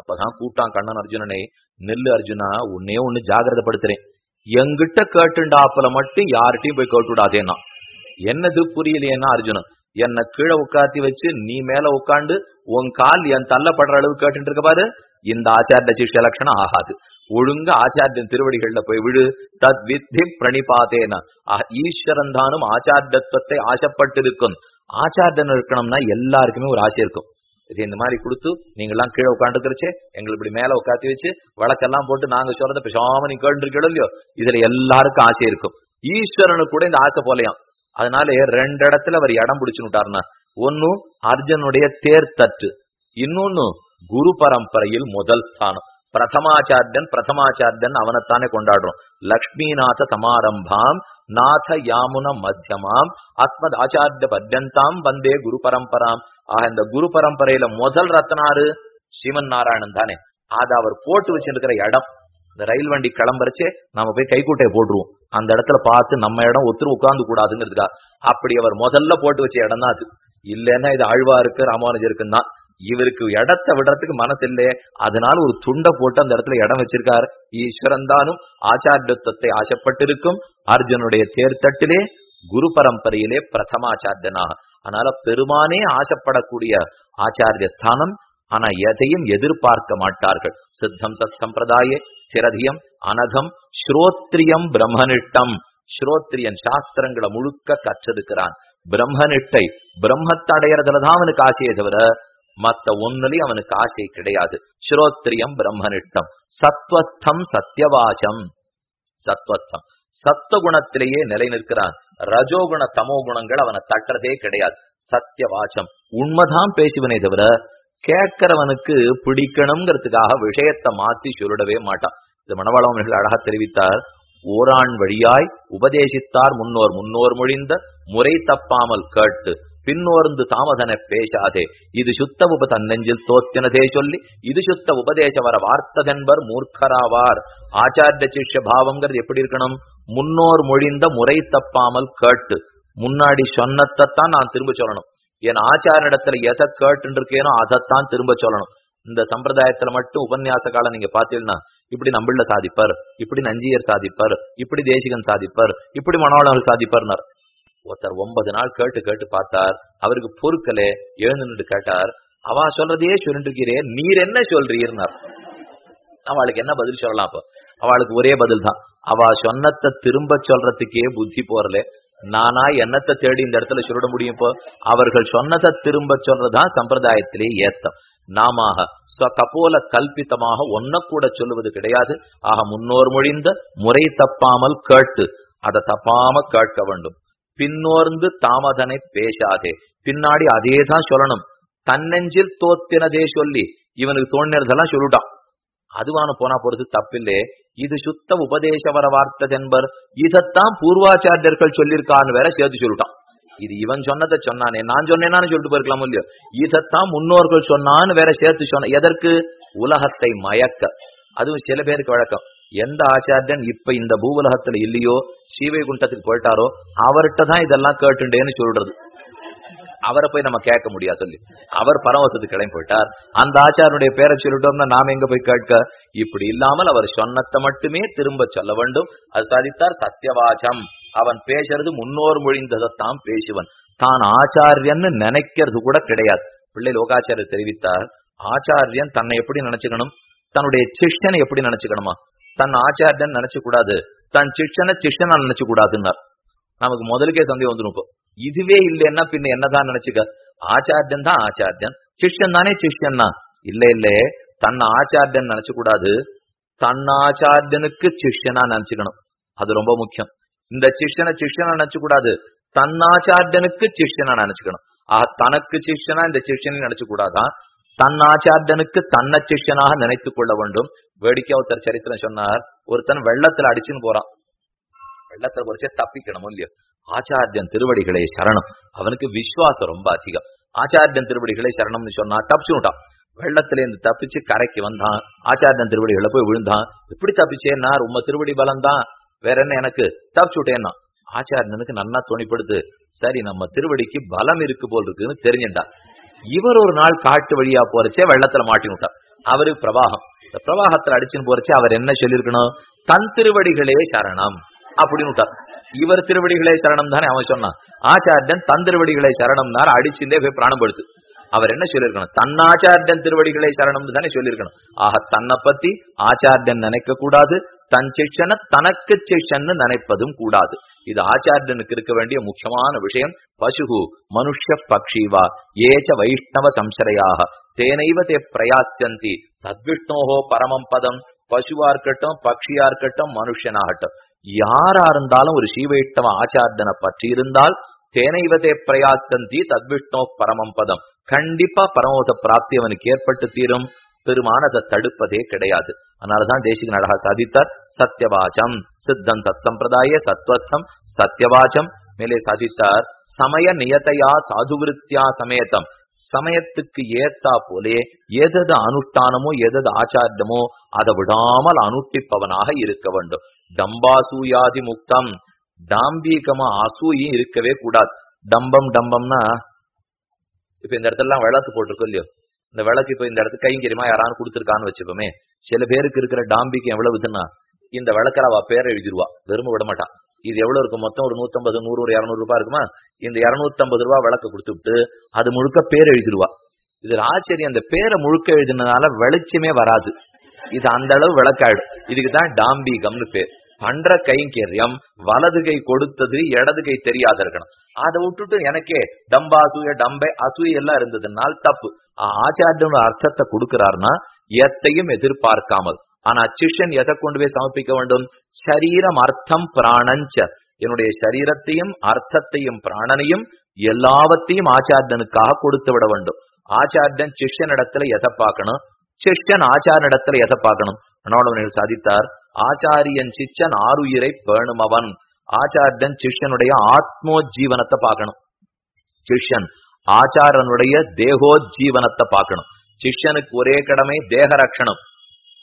அப்பதான் கூட்டான் கண்ணன் அர்ஜுனனை நெல்லு அர்ஜுனா உன்னே ஒன்னு ஜாகிரதப்படுத்துறேன். எங்கிட்ட கேட்டுண்டாப்புல மட்டும் யார்கிட்டையும் போய் கேட்டு விடாதேன்னா. என்னது புரியலையேன்னா அர்ஜுனன் என்ன கீழே உட்காத்தி வச்சு நீ மேல உட்காந்து உன் கால் என் தள்ளப்படுற அளவு கேட்டு இருக்க பாரு. இந்த ஆச்சாரிய சிஷ்ய லட்சணம் ஆகாது. ஒழுங்க ஆச்சாரியன் திருவடிகள்ல போய் விழு. தத் வித்தி பிரணிபாதேன. ஈஸ்வரன் தானும் ஆச்சாரியத்துவத்தை ஆசைப்பட்டிருக்கும். ஆச்சாரியன் இருக்கணும்னா எல்லாருக்குமே ஒரு ஆசை இருக்கும். இது இந்த மாதிரி கொடுத்து நீங்கெல்லாம் கீழே உட்காந்துக்கிறச்சே எங்களை இப்படி மேல உட்காத்தி வச்சு வழக்கெல்லாம் போட்டு நாங்க சொல்றத பேசாம நீ கேட்டுருக்கீங்களோ இல்லையோ? இதுல எல்லாருக்கும் ஆசை இருக்கும். ஈஸ்வரனுக்கு கூட இந்த ஆசை போலையாம். அதனால ரெண்டு இடத்துல அவர் இடம் பிடிச்சுட்டாருன்னா ஒன்னு அர்ஜுனுடைய தேர் தட்டு இன்னொன்னு குரு பரம்பரையில் முதல் ஸ்தானம். பிரதமாச்சாரியன் பிரதமாச்சாரியன் அவனைத்தானே கொண்டாடுறோம். லக்ஷ்மிநாத சமாரம்பாம் நாத யாமுன மத்தியமாம் அஸ்மத் ஆச்சாரிய பத்யந்தாம் வந்தே குரு பரம்பராம். ஆக இந்த குரு பரம்பரையில முதல் ரத்னாரு சிவன் நாராயணன் தானே. அது அவர் போட்டு வச்சிருக்கிற இடம். இந்த ரயில் வண்டி கிளம்புறச்சே நம்ம போய் கைக்கூட்டையை போட்டுருவோம். அந்த இடத்துல பார்த்து நம்ம இடம் ஒத்துரு உட்கார்ந்து கூடாதுங்கிறதுக்கா? அப்படி அவர் முதல்ல போட்டு வச்ச இடம் தான் அது. இல்லைன்னா இது ஆழ்வாருக்கு ராமானுஜருக்குன்னு தான் இவருக்கு இடத்தை விடுறதுக்கு மனசு இல்லையே. அதனால ஒரு துண்டை போட்டு அந்த இடத்துல இடம் வச்சிருக்காரு. ஈஸ்வரன் தானும் ஆச்சாரியத்துவத்தை ஆசைப்பட்டிருக்கும். அர்ஜுனுடைய தேர்தட்டிலே குரு பரம்பரையிலே பிரதமாச்சாரியனாக அதனால பெருமானே ஆசைப்படக்கூடிய ஆச்சாரிய ஸ்தானம் ஆனா எதையும் எதிர்பார்க்க மாட்டார்கள். சித்தம் சத் சம்பிரதாய ஸ்திரதியம் அனகம் ஸ்ரோத்ரியம் பிரம்மனிட்டம் ஸ்ரோத்ரியன் சாஸ்திரங்களை முழுக்க கற்றிருக்கிறான் பிரம்மனிட்டை பிரம்மத்தை அடையறதுலதான் அவனுக்கு ஆசையை தவிர மத்த ஒன்னுலயும் அவனுக்கு ஆசை கிடையாது. ஸ்ரோத்ரியம் பிரம்மனிட்டம் சத்வஸ்தம் சத்தியவாச்சம் சத்வஸ்தம். சத்துவகுணத்திலேயே நிலை நிற்கிறான் ரஜோகுண தமோ குணங்கள் அவனை தட்டுறதே கிடையாது. சத்தியவாச்சம். உண்மைதான் பேசுவனே தவிர கேட்கிறவனுக்கு பிடிக்கணுங்கிறதுக்காக விஷயத்தை மாத்தி சுருடவே மாட்டான். இது மணவாளவர்கள் அழகா தெரிவித்தார் ஓரான் வழியாய் உபதேசித்தார் முன்னோர் முன்னோர் மொழிந்த முறை தப்பாமல் கேட்டு பின்னோர்ந்து தாமதன பேசாதே. இது சுத்த உப தன்னெஞ்சில் தோத்தினதே சொல்லி இது சுத்த உபதேச வர வார்த்ததென்பர் மூர்க்கராவார். ஆச்சாரிய சிஷ்ய பாவங்கிறது எப்படி இருக்கணும்? முன்னோர் மொழிந்த முறை தப்பாமல் கேட்டு. முன்னாடி சொன்னத்தைத்தான் நான் திரும்ப சொல்லணும். என் ஆச்சாரிடத்துல எதை கேட்டு இருக்கேனோ அதைத்தான் திரும்ப சொல்லணும். இந்த சம்பிரதாயத்துல மட்டும் உபன்யாச காலம் நீங்க பாத்தீங்கன்னா இப்படி நம்பிள்ள சாதிப்பார் இப்படி நஞ்சியர் சாதிப்பார் இப்படி தேசிகன் சாதிப்பார் இப்படி மனோளர்கள் சாதிப்பார்னார். ஒருத்தர் ஒன்பது நாள் கேட்டு கேட்டு பார்த்தார் அவருக்கு பொறுக்கலே எழுந்து நின்று கேட்டார் அவ சொல்றதையே சொல்லிட்டு நீர் என்ன சொல்றீர்னார்? அவளுக்கு என்ன பதில் சொல்லலாம் அப்போ? அவளுக்கு ஒரே பதில் தான் அவ சொன்னத்தை திரும்ப சொல்றதுக்கே புத்தி போறல. நானா என்னத்தை தேடி இந்த இடத்துல சொல்லிட முடியும் இப்போ? அவர்கள் சொன்னதை திரும்ப சொல்றதுதான் சம்பிரதாயத்திலே ஏத்தம். நாமாக கபோல கல்பித்தமாக ஒன்ன கூட சொல்லுவது கிடையாது. ஆக முன்னோர் மொழிந்த முறை தப்பாமல் கேட்டு அதை தப்பாம கேட்க வேண்டும். பின்னோர்ந்து தாமதனை பேசாதே. பின்னாடி அதே தான் சொல்லணும். தன்னெஞ்சில் தோத்தினதே சொல்லி இவனுக்கு தோணினதெல்லாம் சொல்லிட்டான் அதுவான போனா பொறுத்து தப்பில்லே. இது சுத்த உபதேசவர வார்த்ததென்பர் இதத்தான் பூர்வாச்சாரியர்கள் சொல்லியிருக்கான்னு வேற சேர்த்து சொல்லிட்டான். இது இவன் சொன்னதை சொன்னானே நான் சொன்னேனான்னு சொல்லிட்டு போயிருக்கலாம் இல்லையோ? இதத்தான் முன்னோர்கள் சொன்னான்னு வேற சேர்த்து சொன்ன எதற்கு? உலகத்தை மயக்க. அதுவும் சில பேருக்கு வழக்கம். எந்த ஆச்சாரியன் இப்ப இந்த பூ உலகத்துல இல்லையோ ஸ்ரீவைகுண்டத்துக்கு போயிட்டாரோ அவர்கிட்ட தான் இதெல்லாம் கேட்டுண்டேன்னு சொல்றது. அவரை போய் நம்ம கேட்க முடியாது சொல்லி. அவர் பரமத்துக்கு கிளம்பி போயிட்டார். அந்த ஆச்சாரனுடைய பேரை சொல்லிட்டோம்னா நாம எங்க போய் கேட்க? இப்படி இல்லாமல் அவர் சொன்னத்தை மட்டுமே திரும்ப சொல்ல வேண்டும். அது சாதித்தார் சத்தியவாச்சம் அவன் பேசுறது முன்னோர் மொழிந்ததைத்தான் பேசுவன். தான் ஆச்சாரியன்னு நினைக்கிறது கூட கிடையாது. பிள்ளை லோகாச்சாரியர் தெரிவித்தார். ஆச்சாரியன் தன்னை எப்படி நினைச்சுக்கணும்? தன்னுடைய சிஷ்டனை எப்படி நினைச்சுக்கணுமா? தன் ஆச்சாரியன் நினைச்சு கூடாது தன் சிஷ்டனை சிஷ்டனா நினைச்சு கூடாதுன்னார் நமக்கு முதலுக்கே சந்தேகம் வந்துடும் இப்போ. இதுவே இல்லைன்னா பின்ன என்னதான் நினைச்சுக்க? ஆச்சாரியன் தான் ஆச்சாரியன். சிஷ்யன் தானே சிஷ்யன் தான் இல்ல இல்ல. தன்னை ஆச்சாரியன் நினைச்சு கூடாது. தன் ஆச்சாரியனுக்கு சிஷ்யனா நினைச்சுக்கணும். அது ரொம்ப முக்கியம். இந்த சிஷ்யனை சிஷ்யனா நினைச்சு கூடாது. தன் ஆச்சாரியனுக்கு சிஷ்யனா நினைச்சுக்கணும். ஆஹ் தனக்கு சிஷ்யனா இந்த சிஷ்யனை நினைச்சு கூடாதான் தன் ஆச்சாரியனுக்கு தன்னை சிஷ்யனாக நினைத்துக் கொள்ள வேண்டும். வேடிக்கை ஒருத்தர் சரித்திரம் சொன்னார். ஒருத்தன் வெள்ளத்துல அடிச்சுன்னு போறான். வெள்ளத்தை குறைச்சே தப்பிக்கணும் இல்லையோ ஆச்சாரியன் திருவடிகளை சரணம் அவனுக்கு விசுவாசம் ரொம்ப அதிகம் ஆச்சாரியன் திருவடிகளை சரணம்னு சொன்னா தப்பிச்சுட்டான் வெள்ளத்துல இருந்து தப்பிச்சு கரைக்கு வந்தான் ஆச்சாரியன் திருவடிகளை போய் விழுந்தான் எப்படி தப்பிச்சேன்னா உம்ம திருவடி பலம்தான் வேற என்ன எனக்கு தப்பிச்சுட்டேன்னா ஆச்சாரியனுக்கு நன்னா துணிப்படுத்து சரி நம்ம திருவடிக்கு பலம் இருக்கு போல் இருக்குன்னு தெரிஞ்சுட்டான் இவர் ஒரு நாள் காட்டு வழியா போறச்சே வெள்ளத்துல மாட்டி விட்டார் அவரு பிரவாகம் இந்த பிரவாகத்துல அடிச்சுன்னு போறச்சே அவர் என்ன சொல்லியிருக்கணும் தன் திருவடிகளே சரணம் அப்படின்னு விட்டார் இவர் திருவடிகளே சரணம் தானே அவன் சொன்னான். ஆச்சாரியன் தன் திருவடிகளை சரணம் தான் அடிச்சுட்டே போய் பிராணம் படுத்து அவர் என்ன சொல்லியிருக்கணும்? தன்னாச்சாரியன் திருவடிகளை சரணம் தானே சொல்லியிருக்கணும். ஆக தன்னை பத்தி ஆச்சாரியன் நினைக்க கூடாது தன் சிக்ஷனை தனக்கு சிக்ஷன்னு நினைப்பதும் கூடாது. இது ஆச்சாரியனுக்கு இருக்க வேண்டிய முக்கியமான விஷயம். பசுகு மனுஷ பக்ஷிவா ஏச்ச வைஷ்ணவ சம்சரையாக தேனைவ தே பிரயாசந்தி தத்விஷ்ணோஹோ பரமம் பதம் பசுவா இருக்கட்டும் பக்ஷியா இருக்கட்டும் மனுஷனாகட்டும் யாரா இருந்தாலும் ஒரு ஸ்ரீவைஷ்ணவ ஆச்சாரியனை பற்றி இருந்தால் தேனைவதே பிரயாசந்தி தத்விஷ்ணோ பரமம் பதம். கண்டிப்பா பரமோத பிராப்தி அவனுக்கு ஏற்பட்டு தீரும். பெருமான் அதை தடுப்பதே கிடையாது. அதனாலதான் தேசிக நடக சாதித்தார். சத்தியவாச்சம் சித்தம் சத் சம்பிரதாய சத்வஸ்தம் சத்தியவாச்சம் மேலே சாதித்தார். சமய நியதையா சாதுவிருத்தியா சமேதம் சமயத்துக்கு ஏத்தா போலே எதது அனுஷ்டானமோ எதது ஆச்சாரியமோ அதை விடாமல் அனுட்டிப்பவனாக இருக்க வேண்டும். டம்பாசூயாதி முக்தம். டாம்பீகமா அசூயும் இருக்கவே கூடாது. டம்பம் டம்பம்னா இப்ப இந்த இடத்துல எல்லாம் விளக்கு போட்டிருக்கோம் இல்லையோ? இந்த விளக்கு இப்ப இந்த இடத்துக்கு கைங்கரியமா யாரானு கொடுத்துருக்கான்னு வச்சுப்போமே சில பேருக்கு இருக்கிற டாம்பிக்கு எவ்வளவுதுன்னா இந்த விளக்கில் அவ பேரை எழுதிருவா. வெறும விட மாட்டான் இது எவ்வளவு இருக்கும்? மொத்தம் ஒரு நூத்தம்பது நூறு ஒரு இரநூறு ரூபாய் இருக்குமா? இந்த இரநூத்தம்பது ரூபாய் விளக்கு கொடுத்துட்டு அது முழுக்க பேர் எழுதிருவா. இதுல ஆச்சரியம் அந்த பேரை முழுக்க எழுதினதுனால வெளிச்சமே வராது. இது அந்த அளவு விளக்காயிடும். இதுக்கு தான் டாம்பிகம்னு பேர். பண்ற கைங்கரியம் வலது கை கொடுத்தது இடது கை தெரியாத இருக்கணும். அதை விட்டுட்டு எனக்கே டம்ப அசூய டம்பை அசூய எல்லாம் இருந்ததுனால் தப்பு. ஆச்சாரியனோட அர்த்தத்தை கொடுக்கிறார்னா எத்தையும் எதிர்பார்க்காமல். ஆனா சிஷன் எதை கொண்டு போய் சமர்ப்பிக்க வேண்டும்? சரீரம் அர்த்தம் பிராணஞ்ச. என்னுடைய சரீரத்தையும் அர்த்தத்தையும் பிராணனையும் எல்லாவத்தையும் ஆச்சாரியனுக்காக கொடுத்து விட வேண்டும். ஆச்சாரியன் சிஷ்யனிடத்துல எதை பார்க்கணும்? சிஷ்யன் ஆச்சாரனிடத்துல எதை பார்க்கணும்? மனோடவனில் சாதித்தார் ஆச்சாரியன் சிஷ்யன் ஆறுயிரை பேணுமவன். ஆச்சாரியன் சிஷ்யனுடைய ஆத்மோஜீவனத்தை பார்க்கணும். சிஷ்யன் ஆச்சாரனுடைய தேகோஜீவனத்தை பார்க்கணும். சிஷ்யனுக்கு ஒரே கடமை தேக ரட்சணம்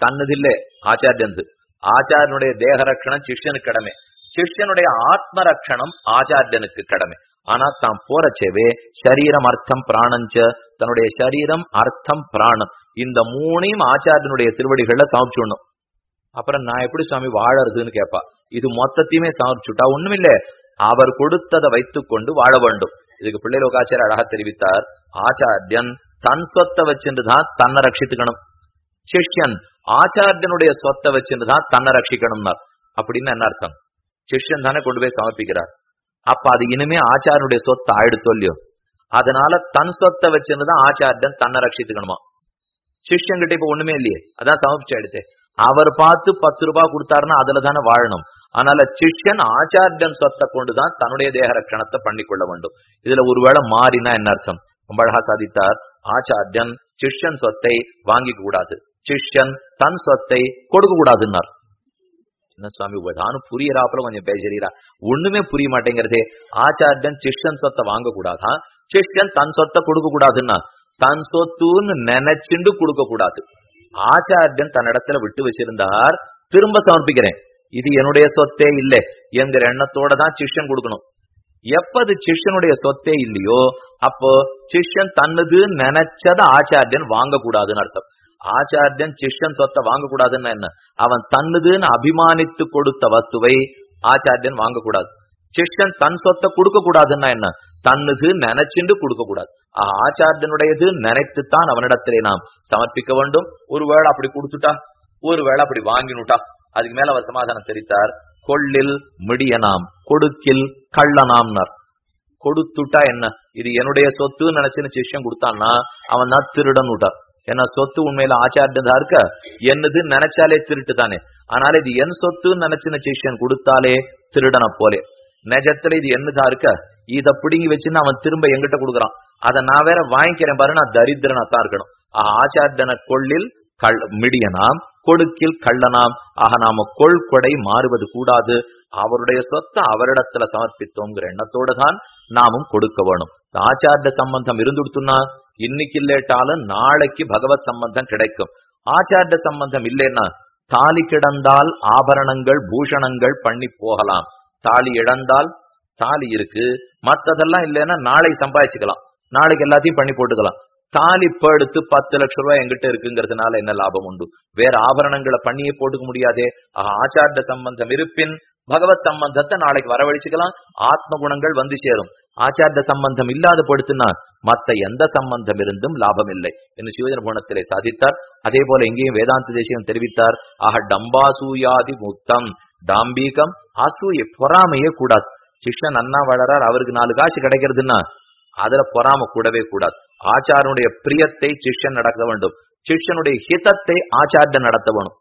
தன்னதில்லே ஆச்சாரியன்து. ஆச்சாரியனுடைய தேக ரட்சணம் சிஷ்யனுக்கு கடமை. சிஷ்யனுடைய ஆத்ம ரட்சணம் ஆச்சாரியனுக்கு கடமை. ஆனா தான் போறச்சவே சரீரம் அர்த்தம் பிராணஞ்ச தன்னுடைய சரீரம் அர்த்தம் பிராணம். இந்த மூணையும் ஆச்சாரியனுடைய திருவடிகள்ல சமைச்சுடணும். அப்புறம் நான் எப்படி சுவாமி வாழறதுன்னு கேட்பா இது மொத்தத்தையுமே சமைச்சுட்டா ஒண்ணுமில்ல. அவர் கொடுத்ததை வைத்துக் கொண்டு வாழ வேண்டும். இதுக்கு பிள்ளை லோகாச்சாரியர் அழகா தெரிவித்தார். ஆச்சாரியன் தன் சொத்தை தான் தன்னை ரட்சித்துக்கணும். சிஷ்யன் ஆச்சாரியனுடைய சொத்தை வச்சுட்டுதான் தன்னை ரட்சிக்கணும்னார். அப்படின்னு என்ன அர்த்தம்? சிஷ்யன் தானே கொண்டு போய் சமர்ப்பிக்கிறார். அப்ப அது இனிமே ஆச்சாரனுடைய சொத்து ஆயிடுத்தோ இல்லையோ? அதனால தன் சொத்தை வச்சிருந்துதான் ஆச்சாரியன் தன்னை ரட்சித்துக்கணுமா? சிஷ்யங்கிட்ட இப்ப ஒண்ணுமே இல்லையே. அதான் சமர்ப்பிச்சு எடுத்து அவர் பார்த்து பத்து ரூபாய் கொடுத்தாருன்னா அதுல தானே வாழணும். அதனால சிஷ்யன் ஆச்சாரியன் சொத்தை கொண்டுதான் தன்னுடைய தேக ரட்சணத்தை பண்ணிக்கொள்ள வேண்டும். இதுல ஒருவேளை மாறினா என்ன அர்த்தம்? ரொம்ப அழகா சாதித்தார். ஆச்சாரியன் சிஷ்யன் சொத்தை வாங்கிக்க கூடாது. சிஷ்யன் தன் சொத்தை கொடுக்க கூடாதுன்னார். என்ன சுவாமி நானும் புரியறாப்புல கொஞ்சம் பேசுறீரா? ஒண்ணுமே புரிய மாட்டேங்கிறதே. ஆச்சாரியன் சிஷ்யன் சொத்தை வாங்க கூடாதா சிஷ்யன் தன் சொத்தை கொடுக்க கூடாதுன்னா தன் சொத்துன்னு நினைச்சுண்டு கொடுக்க கூடாது ஆச்சாரியன் தன்னிடத்துல விட்டு வச்சிருந்தார். திரும்ப சமர்ப்பிக்கிறேன். இது என்னுடைய சொத்தே இல்லை என்கிற எண்ணத்தோட தான் சிஷ்யன் கொடுக்கணும். எப்ப அது சிஷ்யனுடைய சொத்தே இல்லையோ அப்போ சிஷ்யன் தன்னதுன்னு நினைச்சத ஆச்சாரியன் வாங்கக்கூடாதுன்னு அர்த்தம். ஆச்சாரியன் சிஷ்யன் சொத்தை வாங்கக்கூடாதுன்னு என்ன? அவன் தன்னுதுன்னு அபிமானித்து கொடுத்த வஸ்துவை ஆச்சாரியன் வாங்கக்கூடாது. சிஷ்யன் தன் சொத்தை கொடுக்க கூடாதுன்னா என்ன? தன்னுது நினைச்சுண்டு கொடுக்க கூடாது ஆச்சாரியனுடையது நினைத்துத்தான் அவனிடத்திலே நாம் சமர்ப்பிக்க வேண்டும். ஒருவேளை அப்படி கொடுத்துட்டா? ஒருவேளை அப்படி வாங்கினுட்டா? அதுக்கு மேல அவர் சமாதானம் தெரிவித்தார் கொள்ளில் மிடியனாம் கொடுக்கில் கள்ளனாம்னார் கொடுத்துட்டா என்ன? இது என்னுடைய சொத்துன்னு நினைச்சுன்னு சிஷ்யம் கொடுத்தான்னா அவன் தான் திருடன் விட்டார் ஏன்னா சொத்து உண்மையில ஆச்சாரியதா இருக்க? என்னது நினைச்சாலே திருட்டு தானே ஆனால இது என் சொத்துன்னு நினைச்சின சிஷியன் கொடுத்தாலே திருடனை போலே. நிஜத்துல இது என்னதா இருக்க? இத பிடுங்கி வச்சுன்னு அவன் திரும்ப எங்கிட்ட கொடுக்குறான். அதை நான் வேற வாங்கிக்கிறேன் பாரு நான் தரித்திரனா தான் இருக்கணும் ஆச்சாரியன கொள்ளில் கள் மிடியனாம் கொடுக்கில் கள்ளனாம். ஆக நாம கொள் கொடை மாறுவது கூடாது. அவருடைய சொத்தை அவரிடத்துல சமர்ப்பித்தோங்கிற எண்ணத்தோடு தான் நாமும் கொடுக்க வேணும். ஆச்சாரிய சம்பந்தம் இருந்துடுத்துனா இன்னைக்கு இல்லேட்டாலும் நாளைக்கு பகவத் சம்பந்தம் கிடைக்கும். ஆச்சாரிய சம்பந்தம் இல்லைன்னா தாலி கிடந்தால் ஆபரணங்கள் பூஷணங்கள் பண்ணி போகலாம். தாலி இழந்தால் தாலி இருக்கு. மத்ததெல்லாம் இல்லைன்னா நாளை சம்பாதிச்சுக்கலாம். நாளைக்கு எல்லாத்தையும் பண்ணி போட்டுக்கலாம். தாலி படுத்து பத்து லட்சம் ரூபாய் எங்கிட்ட இருக்குங்கிறதுனால என்ன லாபம் உண்டு? வேற ஆபரணங்களை பண்ணியே போட்டுக்க முடியாதே. ஆஹா, சம்பந்தம் இருப்பின் பகவத் சம்பந்தத்தை நாளைக்கு வரவழைச்சுக்கலாம். ஆத்ம குணங்கள் வந்து சேரும். ஆச்சாரிய சம்பந்தம் இல்லாத படுத்துனா மத்த எந்த சம்பந்தம் இருந்தும் லாபம் இல்லை என்று சிவஜன புவனத்திலே சாதித்தார். அதே போல எங்கேயும் வேதாந்த தேசியம் தெரிவித்தார். ஆக டம்பாசூயாதி முத்தம் டாம்பீகம் அசூய பொறாமையே கூடாது. சிஷ்ணன் அண்ணா வளரார் அவருக்கு நாலு காசு கிடைக்கிறதுன்னா அதுல பொறாம கூடவே கூடாது. ஆச்சாரனுடைய பிரியத்தை சிஷ்யன் நடத்த வேண்டும். சிஷ்யனுடைய ஹிதத்தை ஆச்சாரியன் நடத்த வேணும்.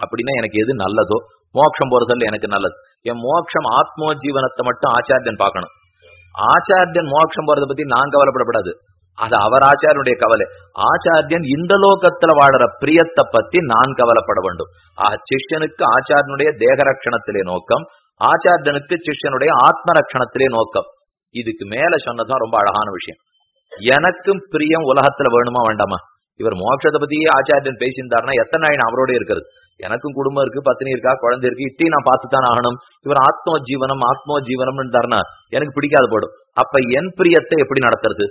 அப்படின்னா எனக்கு எது நல்லதோ? மோட்சம் போறதல்ல எனக்கு நல்லது. என் மோட்சம் ஆத்மோ ஜீவனத்தை மட்டும் ஆச்சாரியன் பார்க்கணும். ஆச்சாரியன் மோட்சம் போறதை பத்தி நான் கவலைப்படப்படாது. அது அவர் ஆச்சாரியனுடைய கவலை. ஆச்சாரியன் இந்த லோகத்துல வாழற பிரியத்தை பத்தி நான் கவலைப்பட வேண்டும். ஆஹ் சிஷ்யனுக்கு ஆச்சாரியனுடைய தேக ரட்சணத்திலே நோக்கம் ஆச்சாரியனுக்கு சிஷ்யனுடைய ஆத்ம ரட்சணத்திலே நோக்கம். இதுக்கு மேல சொன்னதுதான் ரொம்ப அழகான விஷயம். எனக்கும் பிரியம் உலகத்துல வேணுமா வேண்டாமா? இவர் மோட்சத்தை பத்தியே ஆச்சாரியன் பேசியிருந்தாருன்னா எத்தனை நாள் அவரோட இருக்கிறது? எனக்கும் குடும்பம் இருக்கு பத்தினி இருக்கா குழந்தை இருக்கு இத்தையும் நான் பார்த்துத்தான் ஆகணும். இவர் ஆத்ம ஜீவனம் ஆத்ம ஜீவனம்னு தரணா எனக்கு பிடிக்காது போடும் அப்ப என் பிரியத்தை எப்படி நடத்துறது?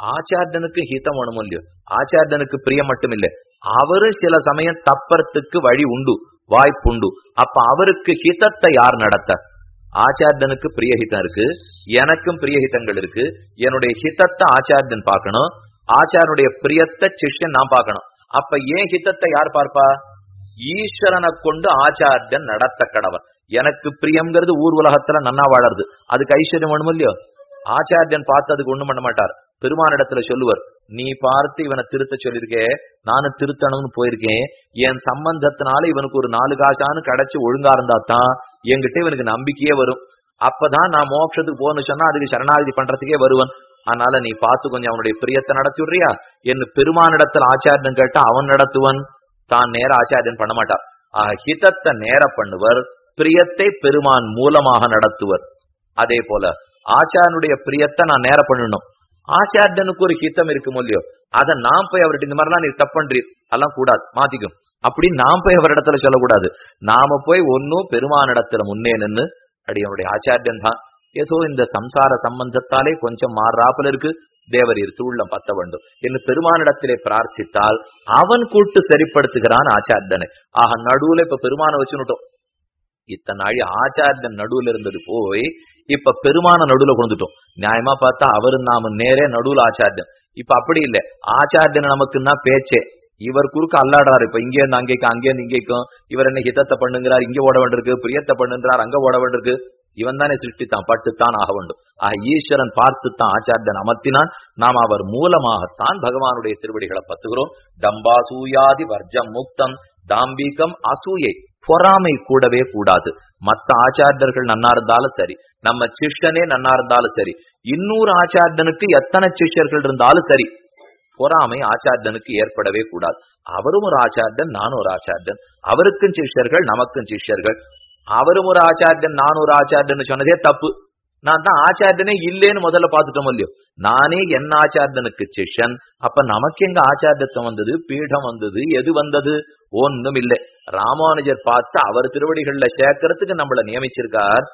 ஆச்சாரியனுக்கு ஹிதம் வேணும் இல்லையோ? ஆச்சாரியனுக்கு பிரியம் மட்டும் இல்லை. அவரு சில சமயம் தப்பறத்துக்கு வழி உண்டு வாய்ப்புண்டு அப்ப அவருக்கு ஹிதத்தை யார் நடத்த? ஆச்சாரியனுக்கு பிரியஹிதம் இருக்கு எனக்கும் பிரியஹிதங்கள் இருக்கு. என்னுடைய ஹிதத்தை ஆச்சாரியன் பார்க்கணும். ஆச்சாரனுடைய பிரியத்தை சிஷ்யன் நான் பார்க்கணும். அப்ப ஏன் ஹிதத்தை யார் பார்ப்பா? ஈஸ்வரனை கொண்டு ஆச்சாரியன் நடத்த கடவன் எனக்கு பிரியம்ங்கிறது ஊர் உலகத்துல நன்னா வாழறது. அதுக்கு ஐஸ்வர்யம் வேணும் இல்லையோ? ஆச்சாரியன் பார்த்து அதுக்கு ஒண்ணும் பண்ண மாட்டார். பெருமானிடத்துல சொல்லுவர் நீ பார்த்து இவனை திருத்த சொல்லியிருக்கே நானும் திருத்தணும்னு போயிருக்கேன். என் சம்பந்தத்தினால இவனுக்கு ஒரு நாலு காசான்னு கிடைச்சி ஒழுங்கா இருந்தா தான் என்கிட்ட இவனுக்கு நம்பிக்கையே வரும். அப்பதான் நான் மோட்சத்துக்கு போகணும்னு சொன்னா அதுக்கு சரணாகதி பண்றதுக்கே வருவன். அதனால நீ பார்த்து கொஞ்சம் அவனுடைய பிரியத்தை நடத்தி விடுறியா? என்று பெருமானிடத்தில் ஆச்சாரியன் கேட்டா அவன் நடத்துவன். தான் நேர ஆச்சாரியன் பண்ண மாட்டார். ஆக ஹிதத்தை நேர பண்ணுவர் பிரியத்தை பெருமான் மூலமாக நடத்துவர். அதே போல ஆச்சாரனுடைய பிரியத்தை நான் நேர பண்ணணும். ஆச்சாரியனுக்கு ஒரு ஹித்தம் இருக்கும் இல்லையோ அதை நான் போய் அவர்கிட்ட இந்த மாதிரிலாம் நீ தப்பன்றீர் அதெல்லாம் கூடாது மாத்திக்கும். அப்படி நாம் போய் அவரிடத்துல சொல்லக்கூடாது. நாம போய் ஒன்னும் பெருமானிடத்துல முன்னே நின்னு அடியனுடைய ஆச்சாரியன் தான். ஏதோ இந்த சம்சார சம்பந்தத்தாலே கொஞ்சம் மாறாப்புல இருக்கு. தேவரீர் சூழலம் பத்த வேண்டும் என்று பெருமானிடத்திலே பிரார்த்தித்தால் அவன் கூட்டு சரிப்படுத்துகிறான் ஆச்சாரியனை. ஆக நடுவுல இப்ப பெருமானை வச்சுனுட்டோம் இத்தனை நாளி ஆச்சாரியன் நடுவுல இருந்தது போய் இப்ப பெருமான நடுவுல கொண்டுட்டோம். நியாயமா பார்த்தா அவரு நாம நேரே நடுவுல ஆச்சாரியன். இப்ப அப்படி இல்லை. ஆச்சாரியன் நமக்குன்னா பேச்சே? இவர் குறுக்க அல்லாடுறாரு. இப்ப இங்கே இருந்து அங்கேக்கும் அங்கே இருந்து இங்கேக்கும். இவர் என்ன ஹிதத்தை பண்ணுங்கிறார் இங்க ஓட வேண்டியிருக்கு பிரியத்தை பண்ணுங்கிறார் அங்க ஓட வேண்டியிருக்கு. இவன் தானே சிருஷ்டித்தான் பட்டுத்தான் ஆக வேண்டும். ஆக ஈஸ்வரன் பார்த்துத்தான் ஆச்சாரியன் அமர்த்தினான். நாம் அவர் மூலமாகத்தான் பகவானுடைய திருவடிகளை பத்துகிறோம். டம்பாசூயாதி வர்ஜம் முக்தம் தாம்பீகம் அசூயை பொறாமை கூடவே கூடாது. மத்த ஆச்சாரியர்கள் நன்னா இருந்தாலும் சரி நம்ம சிஷ்யனே நன்னா இருந்தாலும் சரி இன்னொரு ஆச்சாரியனுக்கு எத்தனை சிஷ்யர்கள் இருந்தாலும் சரி பொறாமை ஆச்சாரியனுக்கு ஏற்படவே கூடாது. அவரும் ஒரு ஆச்சாரியன் நானும் ஒரு ஆச்சாரியன். அவருக்கும் சிஷ்யர்கள் நமக்கும் சிஷ்யர்கள். அவரும் ஒரு ஆச்சாரியன் நான் ஒரு ஆச்சாரியன் சொன்னதே தப்பு. நான் தான் ஆச்சாரியனே இல்லேன்னு முதல்ல பார்த்துட்டோம் இல்லையோ? நானே என் ஆச்சாரியனுக்கு சிஷ்யன். அப்ப நமக்கு எங்க ஆச்சாரியத்துவம் வந்தது? பீடம் வந்தது? எது வந்தது? ஒண்ணும் இல்லை. ராமானுஜர் பார்த்து அவர் திருவடிகள்ல சேர்க்கறதுக்கு நம்மள நியமிச்சிருக்கார்.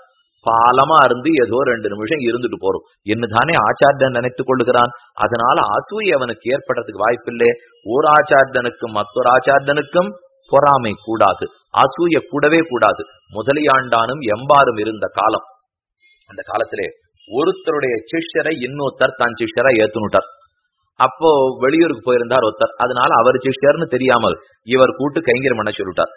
பாலமா இருந்து ஏதோ ரெண்டு நிமிஷம் இருந்துட்டு போறோம். என்னதானே ஆச்சாரியன் நினைத்துக் கொள்ளுகிறான். அதனால அசூயை அவனுக்கு ஏற்படுறதுக்கு வாய்ப்பில்லை. ஒரு ஆச்சாரியனுக்கும் மற்றொரு ஆச்சாரியனுக்கும் பொறாமை கூடாது அசூய கூடவே கூடாது. முதலியாண்டானும் எம்பாரும் இருந்த காலம். அந்த காலத்திலே ஒருத்தருடைய சிஷ்யரை இன்னொருத்தர் தன் சிஷ்யரை ஏத்துனுட்டார். அப்போ வெளியூருக்கு போயிருந்தார் ஒருத்தர். அதனால அவர் சிஷ்யர்னு தெரியாமல் இவர் கூட்டு கைங்கரம் பண்ண சொல்லிட்டார்.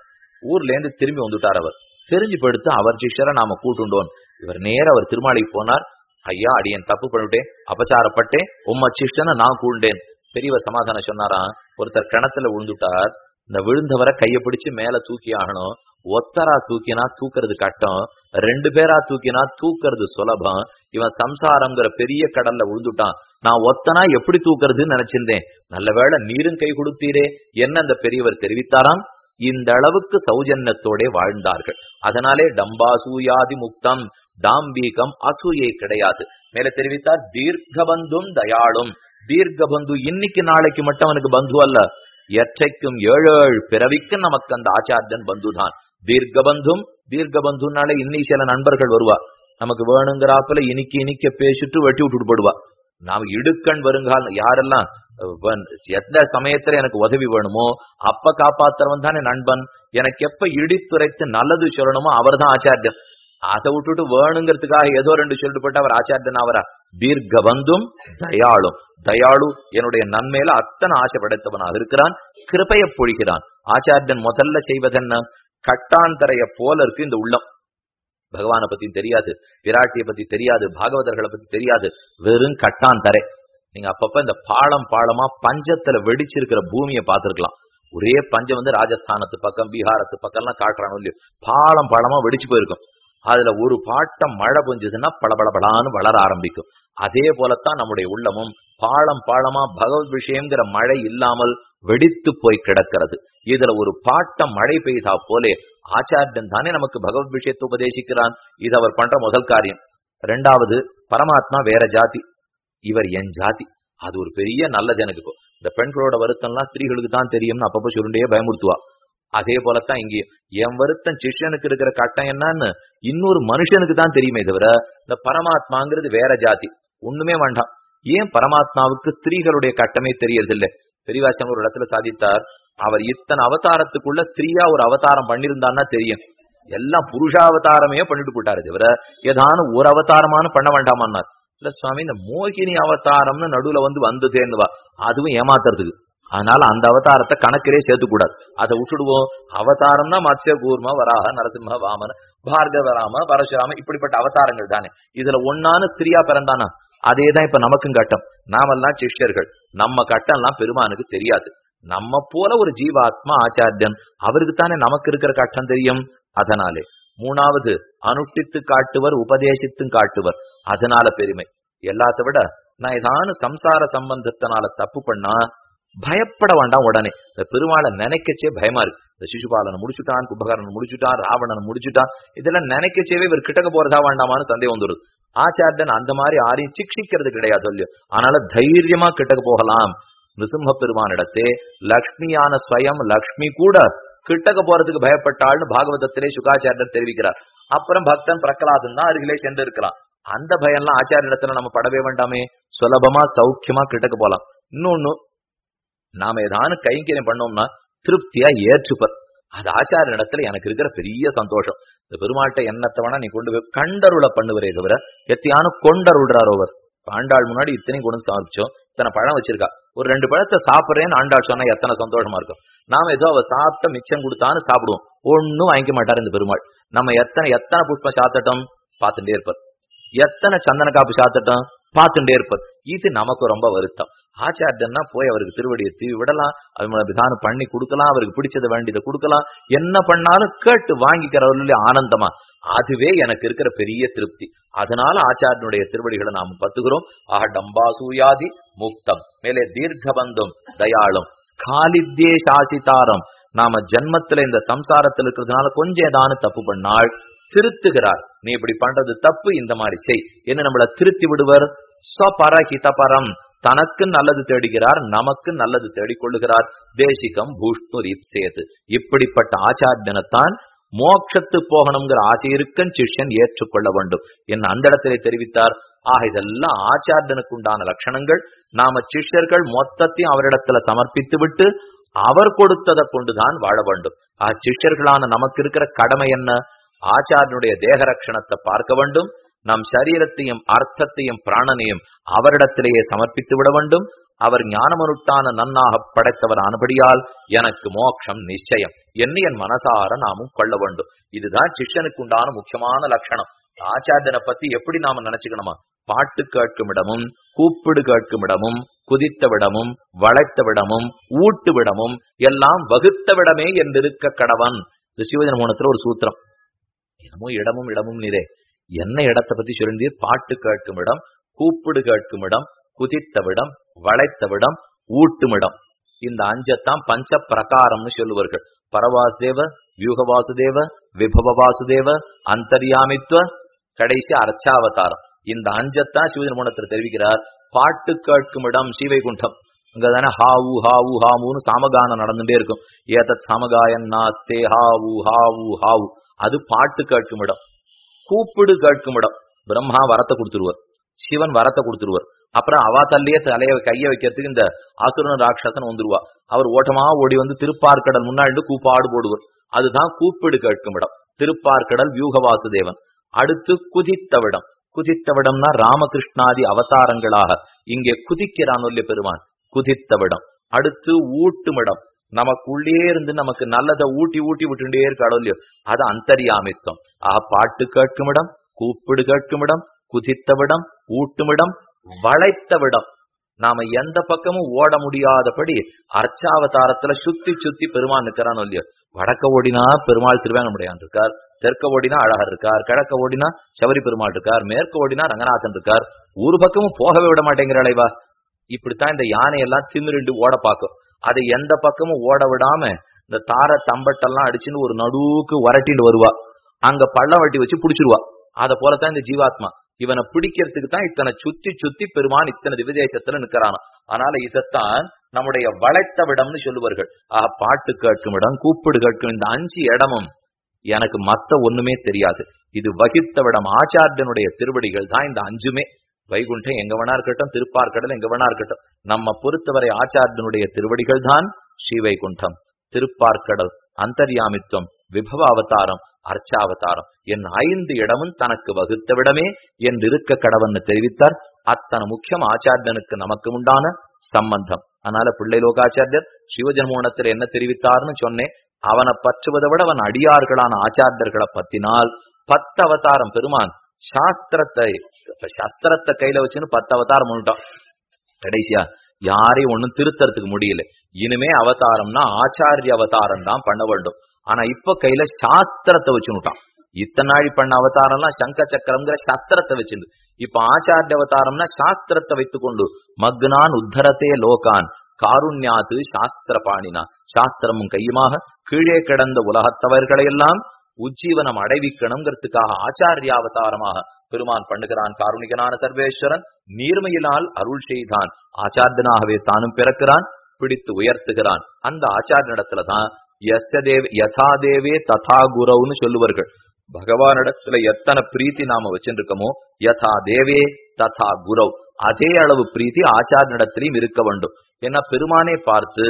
ஊர்ல இருந்து திரும்பி வந்துட்டார் அவர். தெரிஞ்சு படுத்து அவர் சிஷ்யரை நாம கூட்டுண்டோம். இவர் நேர அவர் திருமாளிக்கு போனார். ஐயா அடியன் தப்பு பண்ணிட்டேன் அபச்சாரப்பட்டேன். உம்ம சிஷ்யனை நான் கூண்டேன். பெரியவர் சமாதானம் சொன்னாராம். ஒருத்தர் கிணத்துல விழுந்துட்டார். இந்த விழுந்தவரை கைய பிடிச்சு மேல தூக்கி ஆகணும். ஒத்தரா தூக்கினா தூக்குறது கட்டம் ரெண்டு பேரா தூக்கினா தூக்குறது சுலபம். இவன் சம்சாரம்ங்கிற பெரிய கடல்ல விழுந்துட்டான். நான் ஒத்தனா எப்படி தூக்குறதுன்னு நினைச்சிருந்தேன். நல்ல வேளை நீரும் கை கொடுத்தீரே என்ன அந்த பெரியவர் தெரிவித்தாராம்? இந்த அளவுக்கு சௌஜன்யத்தோட வாழ்ந்தார்கள். அதனாலே டம்பாசூயாதி முக்தம் டாம்பீகம் அசூயை கிடையாது. மேல தெரிவித்தார் தீர்க்கபந்தும் தயாளும். தீர்க்க பந்து இன்னைக்கு நாளைக்கு மட்டும் அவனுக்கு பந்து அல்ல. எற்றைக்கும் ஏழு ஏழு பிறவிக்கும் நமக்கு அந்த ஆச்சாரியன் பந்துதான். தீர்க்கபந்தும் தீர்க்கபந்துனால இன்னி சில நண்பர்கள் வருவா நமக்கு வேணுங்கிறாப்புல இனிக்க இனிக்க பேசிட்டு வெட்டி விட்டுட்டு போடுவா. நாம் இடுக்கண் வருங்கால் யாரெல்லாம் எந்த சமயத்துல எனக்கு உதவி வேணுமோ அப்ப காப்பாத்துறவன் தானே நண்பன். எனக்கு எப்ப இடித்துரைத்து நல்லது சொல்லணுமோ அவர்தான் ஆச்சாரியன். அதை விட்டுட்டு வேணுங்கிறதுக்காக ஏதோ ரெண்டு சொல்லிட்டு போட்டு அவர் ஆச்சாரியன் அவரா? தீர்க்க பந்தும் தயாளும். தயாளு என்னுடைய நன்மையில அத்தனை ஆசை படைத்தவனாக இருக்கிறான் கிருபைய பொழிகிறான். ஆச்சாரியன் முதல்ல செய்வதென்ன? கட்டாந்தரைய போல இருக்கு இந்த உள்ளம். பகவானை பத்தி தெரியாது விராட்டிய பத்தி தெரியாது பாகவதர்களை பத்தி தெரியாது. வெறும் கட்டாந்தரை. நீங்க அப்பப்ப இந்த பாலம் பாலமா பஞ்சத்துல வெடிச்சிருக்கிற பூமியை பார்த்திருக்கலாம். ஒரே பஞ்சம் வந்து ராஜஸ்தானத்து பக்கம் பீகாரத்து பக்கம்லாம் காட்டுறானோ இல்லையோ? பாலம் பாலமா வெடிச்சு போயிருக்கும். அதுல ஒரு பாட்டம் மழை பொஞ்சதுன்னா பளபளபடான்னு வளர ஆரம்பிக்கும். அதே போலத்தான் நம்முடைய உள்ளமும் பாலம் பாலமா பகவத் விஷயங்கிற மழை இல்லாமல் வெடித்து போய் கிடக்கிறது. இதுல ஒரு பாட்டம் மழை பெய்தா போலே ஆச்சாரியன் தானே நமக்கு பகவத் விஷயத்தை உபதேசிக்கிறான். இது அவர் பண்ற முதல் காரியம். ரெண்டாவது பரமாத்மா வேற ஜாதி. இவர் என் ஜாதி. அது ஒரு பெரிய நல்லது எனக்கு. இந்த பெண்களோட வருத்தம்லாம் ஸ்திரீகளுக்கு தான் தெரியும்னு அப்பப்போ சுருண்டையே பயமுறுத்துவா. அதே போலத்தான் இங்கேயும் என் வருத்தம் சிஷ்யனுக்கு இருக்கிற கட்டம் என்னன்னு இன்னொரு மனுஷனுக்கு தான் தெரியுமே தவிர இந்த பரமாத்மாங்கிறது வேற ஜாதி. ஒண்ணுமே வேண்டாம். ஏன் பரமாத்மாவுக்கு ஸ்திரீகளுடைய கட்டமே தெரியறதில்லை? பெரியவாசன் ஒரு இடத்துல சாதித்தார் அவர் இத்தனை அவதாரத்துக்குள்ள ஸ்திரீயா ஒரு அவதாரம் பண்ணிருந்தான்னா தெரியும். எல்லாம் புருஷாவதாரமே பண்ணிட்டு போட்டாரு தவிர ஏதானும் ஒரு அவதாரமான பண்ண வேண்டாமான்னார். இல்ல சுவாமி இந்த மோகினி அவதாரம்னு நடுவுல வந்து வந்ததேன்னுவா அதுவும் ஏமாத்துறதுக்கு. அதனால அந்த அவதாரத்தை கணக்கிலே சேர்த்து கூடாது அதை விட்டுடுவோம். அவதாரம் தான் மத்ய கூர்ம வராக நரசிம்ம வாமன பார்கவராம பரசுராம இப்படிப்பட்ட அவதாரங்கள் தானே. இதுல ஒன்னான ஸ்திரியா பிறந்தானா? அதேதான் இப்ப நமக்கும் கட்டம். நாமெல்லாம் சிஷ்யர்கள். நம்ம கட்டம்லாம் பெருமானுக்கு தெரியாது. நம்ம போல ஒரு ஜீவாத்மா ஆச்சாரியன் அவருக்கு தானே நமக்கு இருக்கிற கட்டம் தெரியும்? அதனாலே. மூணாவது அனுஷ்டித்து காட்டுவர் உபதேசித்தும் காட்டுவர். அதனால பெருமை. எல்லாத்த விட நான் ஏதான சம்சார சம்பந்தத்தினால தப்பு பண்ணா பயப்பட வேண்டாம் உடனே. இந்த பெருமாளை நினைக்கச்சே பயமா இருக்கு. இந்த சிசுபாலனை முடிச்சுட்டான் கும்பகரன் முடிச்சுட்டான் ராவணன் முடிச்சுட்டான். இதெல்லாம் நினைக்கச்சேவே இவர் கிட்டக்க போறதா வேண்டாமான்னு சந்தேகம் வந்துடுது. ஆச்சாரியன் அந்த மாதிரி யாரையும் சிக்ஷிக்கிறது கிடையாது சொல்லு அதனால தைரியமா கிட்டக்க போகலாம். நிருசிம்ம பெருமானிடத்தே லக்ஷ்மியான ஸ்வயம் லக்ஷ்மி கூட கிட்டக்க போறதுக்கு பயப்பட்டாள்னு பாகவதத்திலே சுகாச்சாரியர் தெரிவிக்கிறார். அப்புறம் பக்தன் பிரகலாதன் தான் அருகிலே சென்று இருக்கலாம் அந்த பயம்லாம் ஆச்சாரியத்துல நம்ம படவே வேண்டாமே. சுலபமா சௌக்கியமா கிட்டக்க போலாம். இன்னொன்னு நாம ஏதானு கைங்கரியம் பண்ணோம்னா திருப்தியா ஏற்றுப்பர் அது ஆச்சார இடத்துல எனக்கு இருக்கிற பெரிய சந்தோஷம். இந்த பெருமாட்டை என்னத்தவனா வேணா நீ கொண்டு போய் கண்டருளை பண்ணுவரே தவிர எத்தியானு கொண்டருள்றார் அவர். ஆண்டாள் முன்னாடி இத்தனையும் கொண்டு வந்து சமர்ப்பிச்சோம் இத்தனை பழம் வச்சிருக்கா. ஒரு ரெண்டு பழத்தை சாப்பிட்றேன்னு ஆண்டாள் சொன்னா எத்தனை சந்தோஷமா இருக்கும். நாம ஏதோ அவ சாப்பிட்ட மிச்சம் கொடுத்தான்னு சாப்பிடுவோம். ஒன்னும் வாங்கிக்க மாட்டார் இந்த பெருமாள். நம்ம எத்தனை எத்தனை புஷ்பம் சாத்தட்டும்? பார்த்துட்டே இருப்பார். எத்தனை சந்தன காப்பு சாத்தட்டும்? பார்த்துட்டே இருப்பார். இது நமக்கு ரொம்ப வருத்தம். ஆச்சாரியன்னா போய் அவருக்கு திருவடியை தீவி விடலாம் அது மூலம் விதானம் பண்ணி கொடுக்கலாம் அவருக்கு பிடிச்சதை வேண்டியதை கொடுக்கலாம். என்ன பண்ணாலும் கேட்டு வாங்கிக்கிறவர்களே ஆனந்தமா. அதுவே எனக்கு இருக்கிற பெரிய திருப்தி. அதனால ஆச்சாரியனுடைய திருவடிகளை நாம் பத்துகிறோம் ஆக டம்பாசூயாதி முக்தம். மேலே தீர்க்கபந்தம் தயாளம். ஸ்காலித்யே சாசிதாரம். நாம ஜன்மத்துல இந்த சம்சாரத்தில் இருக்கிறதுனால கொஞ்சம் ஏதானு தப்பு பண்ணால் திருத்துகிறார். நீ இப்படி பண்றது தப்பு இந்த மாதிரி செய். என்ன நம்மள திருத்தி விடுவர்? ஸ்வபரஹிதபரம். தனக்கு நல்லது தேடுகிறார் நமக்கு நல்லது தேடிக்கொள்ளுகிறார். தேசிகம் பூஷ்ணு சேது இப்படிப்பட்ட ஆச்சாரியனைத்தான் மோட்சத்து போகணுங்கிற ஆசை இருக்கன் சிஷ்யன் ஏற்றுக்கொள்ள வேண்டும். என் அந்த இடத்திலே தெரிவித்தார். ஆக இதெல்லாம் ஆச்சாரியனுக்கு உண்டான லட்சணங்கள். நாம சிஷ்யர்கள் மொத்தத்தையும் அவரிடத்துல சமர்ப்பித்து விட்டு அவர் கொடுத்ததை கொண்டுதான் வாழ வேண்டும். ஆ சிஷ்யர்களான நமக்கு இருக்கிற கடமை என்ன? ஆச்சாரியனுடைய தேக ரட்சணத்தை பார்க்க வேண்டும். நம் சரீரத்தையும் அர்த்தத்தையும் பிராணனையும் அவரிடத்திலேயே சமர்ப்பித்து விட வேண்டும். அவர் ஞானமனுட்டான நன்னாக படைத்தவர் ஆனபடியால் எனக்கு மோட்சம் நிச்சயம் என்று என் மனசார நாமும் கொள்ள வேண்டும். இதுதான் சிஷ்யனுக்கு உண்டான முக்கியமான லட்சணம். ஆச்சாரியனை பத்தி எப்படி நாம நினைச்சுக்கணுமா? பாட்டு கேட்கும் இடமும் கூப்பிடு கேட்கும் இடமும் குதித்த விடமும் வளைத்த விடமும் ஊட்டு விடமும் எல்லாம் வகுத்த விடமே என்றிருக்க கடவன். இது சிவஜன மூணத்துல ஒரு சூத்திரம். என்னமோ இடமும் இடமும் நிறே என்ன இடத்தை பத்தி சொல்லியிருந்தீர் பாட்டு கேட்கும் இடம் கூப்பிடு கேட்கும் இடம் குதித்த விடம் வளைத்த விடம் ஊட்டும் இடம். இந்த அஞ்சத்தான் பஞ்ச பிரகாரம்னு சொல்லுவார்கள். பரவாசுதேவ வியூக வாசுதேவ விபவ வாசுதேவ அந்தர்யாமித்வ கடைசி அர்ச்சாவதாரம். இந்த அஞ்சத்தான் சிவஜன்மோனத்தில் தெரிவிக்கிறார். பாட்டு கேட்கும் இடம் ஸ்ரீவைகுண்டம். அங்கதானே ஹாவு ஹாவு ஹாவுன்னு சாமகானம் நடந்துட்டே இருக்கும். ஏதத் சமகாயன் நாஸ்தே ஹாவு ஹாவு ஹாவு. அது பாட்டு கேட்கும் இடம். கூப்பிடு கேட்கும் இடம் பிரம்மா வரத்தை கொடுத்துருவார். சிவன் வரத்தை கொடுத்துருவார். அப்புறம் அவா தள்ளியே தலைய கைய வைக்கிறதுக்கு இந்த ஆசுரன் ராட்சசன் வந்துருவா. அவர் ஓட்டமா ஓடி வந்து திருப்பார்கடல் முன்னாடி கூப்பாடு போடுவார். அதுதான் கூப்பிடு கேட்கும் இடம் திருப்பார்கடல் வியூக வாசுதேவன் அடுத்து குதித்தவிடம். குதித்தவிடம்னா ராமகிருஷ்ணாதி அவதாரங்களாக. இங்கே குதிக்கிறான் பெருமான். குதித்தவிடம். அடுத்து ஊட்டுமிடம். நமக்குள்ளே இருந்து நமக்கு நல்லதை ஊட்டி ஊட்டி விட்டுட்டே இருக்காடோ இல்லையோ? அது அந்தரியாமித்தம். ஆ பாட்டு கேட்குமிடம் கூப்பிடு கேட்குமிடம் குதித்தவிடம் ஊட்டுமிடம் வளைத்தவிடம் நாம எந்த பக்கமும் ஓட முடியாதபடி அர்ச்சாவதாரத்துல சுத்தி சுத்தி பெருமாள் நிக்கிறானோ இல்லையோ? வடக்க ஓடினா பெருமாள் திருவேங்கமுடையான் இருக்கார் தெற்க ஓடினா அழகர் இருக்கார் கிழக்க ஓடினா சபரி பெருமாள் இருக்கார் மேற்கு ஓடினா ரங்கநாதன் இருக்கார். ஒரு பக்கமும் போகவே விட மாட்டேங்கிற அலைவா இப்படித்தான் இந்த யானையெல்லாம் திமிரிண்டு ஓட பார்க்கும். அதை எந்த பக்கமும் ஓட விடாம இந்த தார தம்பட்டெல்லாம் அடிச்சுன்னு ஒரு நடுவுக்கு வரட்டின்னு வருவா. அங்க பள்ளம் வட்டி வச்சு பிடிச்சிருவா. அத போலத்தான் இந்த ஜீவாத்மா. இவனை பிடிக்கிறதுக்கு தான் இத்தனை சுத்தி சுத்தி பெருமான் இத்தனை திவிதேசத்துல நிக்கிறான் அதனால இதைத்தான் நம்முடைய வளைத்த விடம்னு சொல்லுவார்கள். ஆஹ் பாட்டு கேட்கும் இடம் கூப்பிடு கேட்கும் இந்த அஞ்சு இடமும் எனக்கு மத்த ஒண்ணுமே தெரியாது. இது வகித்த விடம் ஆச்சாரியனுடைய திருவடிகள் தான் இந்த அஞ்சுமே. வைகுண்டம் எங்க வேணா இருக்கட்டும் திருப்பார்கடல் எங்க வேணா இருக்கட்டும். நம்ம பொறுத்தவரை ஆச்சாரியனுடைய திருவடிகள் தான் ஸ்ரீ வைகுண்டம் திருப்பார்கடல் அந்தர்யாமித்துவம் விபவ அவதாரம் அர்ச்சாவதாரம் என் ஐந்து இடமும் தனக்கு வகுத்த விடமே என்றிருக்க கடவன்னு தெரிவித்தார். அத்தனை முக்கியம் ஆச்சாரியனுக்கு நமக்கு உண்டான சம்பந்தம். அதனால பிள்ளை லோகாச்சாரியர் சிவஜன்மோனத்தில் என்ன தெரிவித்தார்னு சொன்னேன். அவனை பற்றுவதை விட அவன் அடியார்களான ஆச்சாரியர்களை பத்தினால் பத்து அவதாரம் பெருமான் சாஸ்திரத்தை சாஸ்திரத்தை கையில வச்சுன்னு பத்து அவதாரம் பண்ணிட்டோம். கடைசியா யாரையும் ஒண்ணும் திருத்தறதுக்கு முடியல. இனிமே அவதாரம்னா ஆச்சாரிய அவதாரம் தான் பண்ண வேண்டும். ஆனா இப்ப கையில சாஸ்திரத்தை வச்சுனுட்டான் இத்தனை நாள் பண்ண அவதாரம்லாம் சங்க சக்கரம்ங்கிற சாஸ்திரத்தை வச்சிருந்து இப்ப ஆச்சாரிய அவதாரம்னா சாஸ்திரத்தை வைத்துக்கொண்டு மக்னான் உத்தரத்தே லோகான் காருண்யாது சாஸ்திர பாணினா. சாஸ்திரமும் கையுமாக கீழே கிடந்த உலகத்தவர்களை எல்லாம் உஜ்ஜீவனம் அடைவிக்கணுங்கிறதுக்காக ஆச்சாரியாவதாரமாக பெருமான் பண்ணுகிறான். காருணிகனான சர்வேஸ்வரன் நீர்மையினால் அருள் செய்தான். ஆச்சாரியனாகவே தானும் பிறக்கிறான் பிடித்து உயர்த்துகிறான். அந்த ஆச்சாரியனிடத்துலதான் எஸ்ய தேவ யதா தேவே ததா குரவுன்னு சொல்லுவார்கள். பகவானிடத்துல எத்தனை பிரீத்தி நாம வச்சிருக்கோமோ யதா தேவே ததா குரவ் அதே அளவு பிரீத்தி ஆச்சாரியனிடத்திலையும் இருக்க வேண்டும். ஏன்னா பெருமானே பார்த்து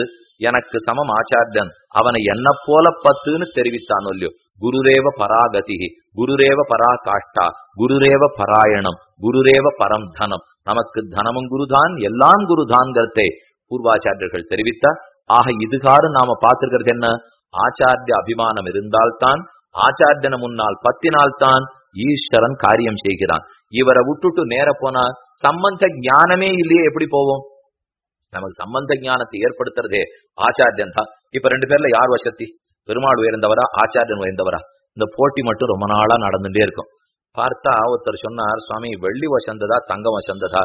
எனக்கு சமம் ஆச்சாரியன். அவனை என்ன போல பத்துன்னு தெரிவித்தான் இல்லையோ. குருரேவ பராகதி குருரேவ பரா காஷ்டா குருரேவ பராயணம் குருரேவ பரம் தனம் நமக்கு தனமும் குருதான் எல்லாம் குருதான்கிறதே பூர்வாச்சாரியர்கள் தெரிவித்தார். ஆக இதுகாறு நாம பார்த்திருக்கிறது என்ன? ஆச்சாரிய அபிமானம் இருந்தால்தான் ஆச்சாரியன முன்னால் பத்தினால்தான் ஈஸ்வரன் காரியம் செய்கிறான். இவரை விட்டுட்டு நேர போனா சம்பந்த ஞானமே இல்லையே எப்படி போவோம்? நமக்கு சம்பந்த ஞானத்தை ஏற்படுத்துறதே ஆச்சாரியன் தான் இப்ப ரெண்டு பேர்ல யார் வசத்தி பெருமாள் உயர்ந்தவரா ஆச்சாரியன் உயர்ந்தவரா? இந்த போட்டி மட்டும் ரொம்ப நாளா நடந்துட்டே இருக்கும். பார்த்தா ஒருத்தர் சொன்னார் சுவாமி வெள்ளி வசந்ததா தங்கம் வசந்ததா?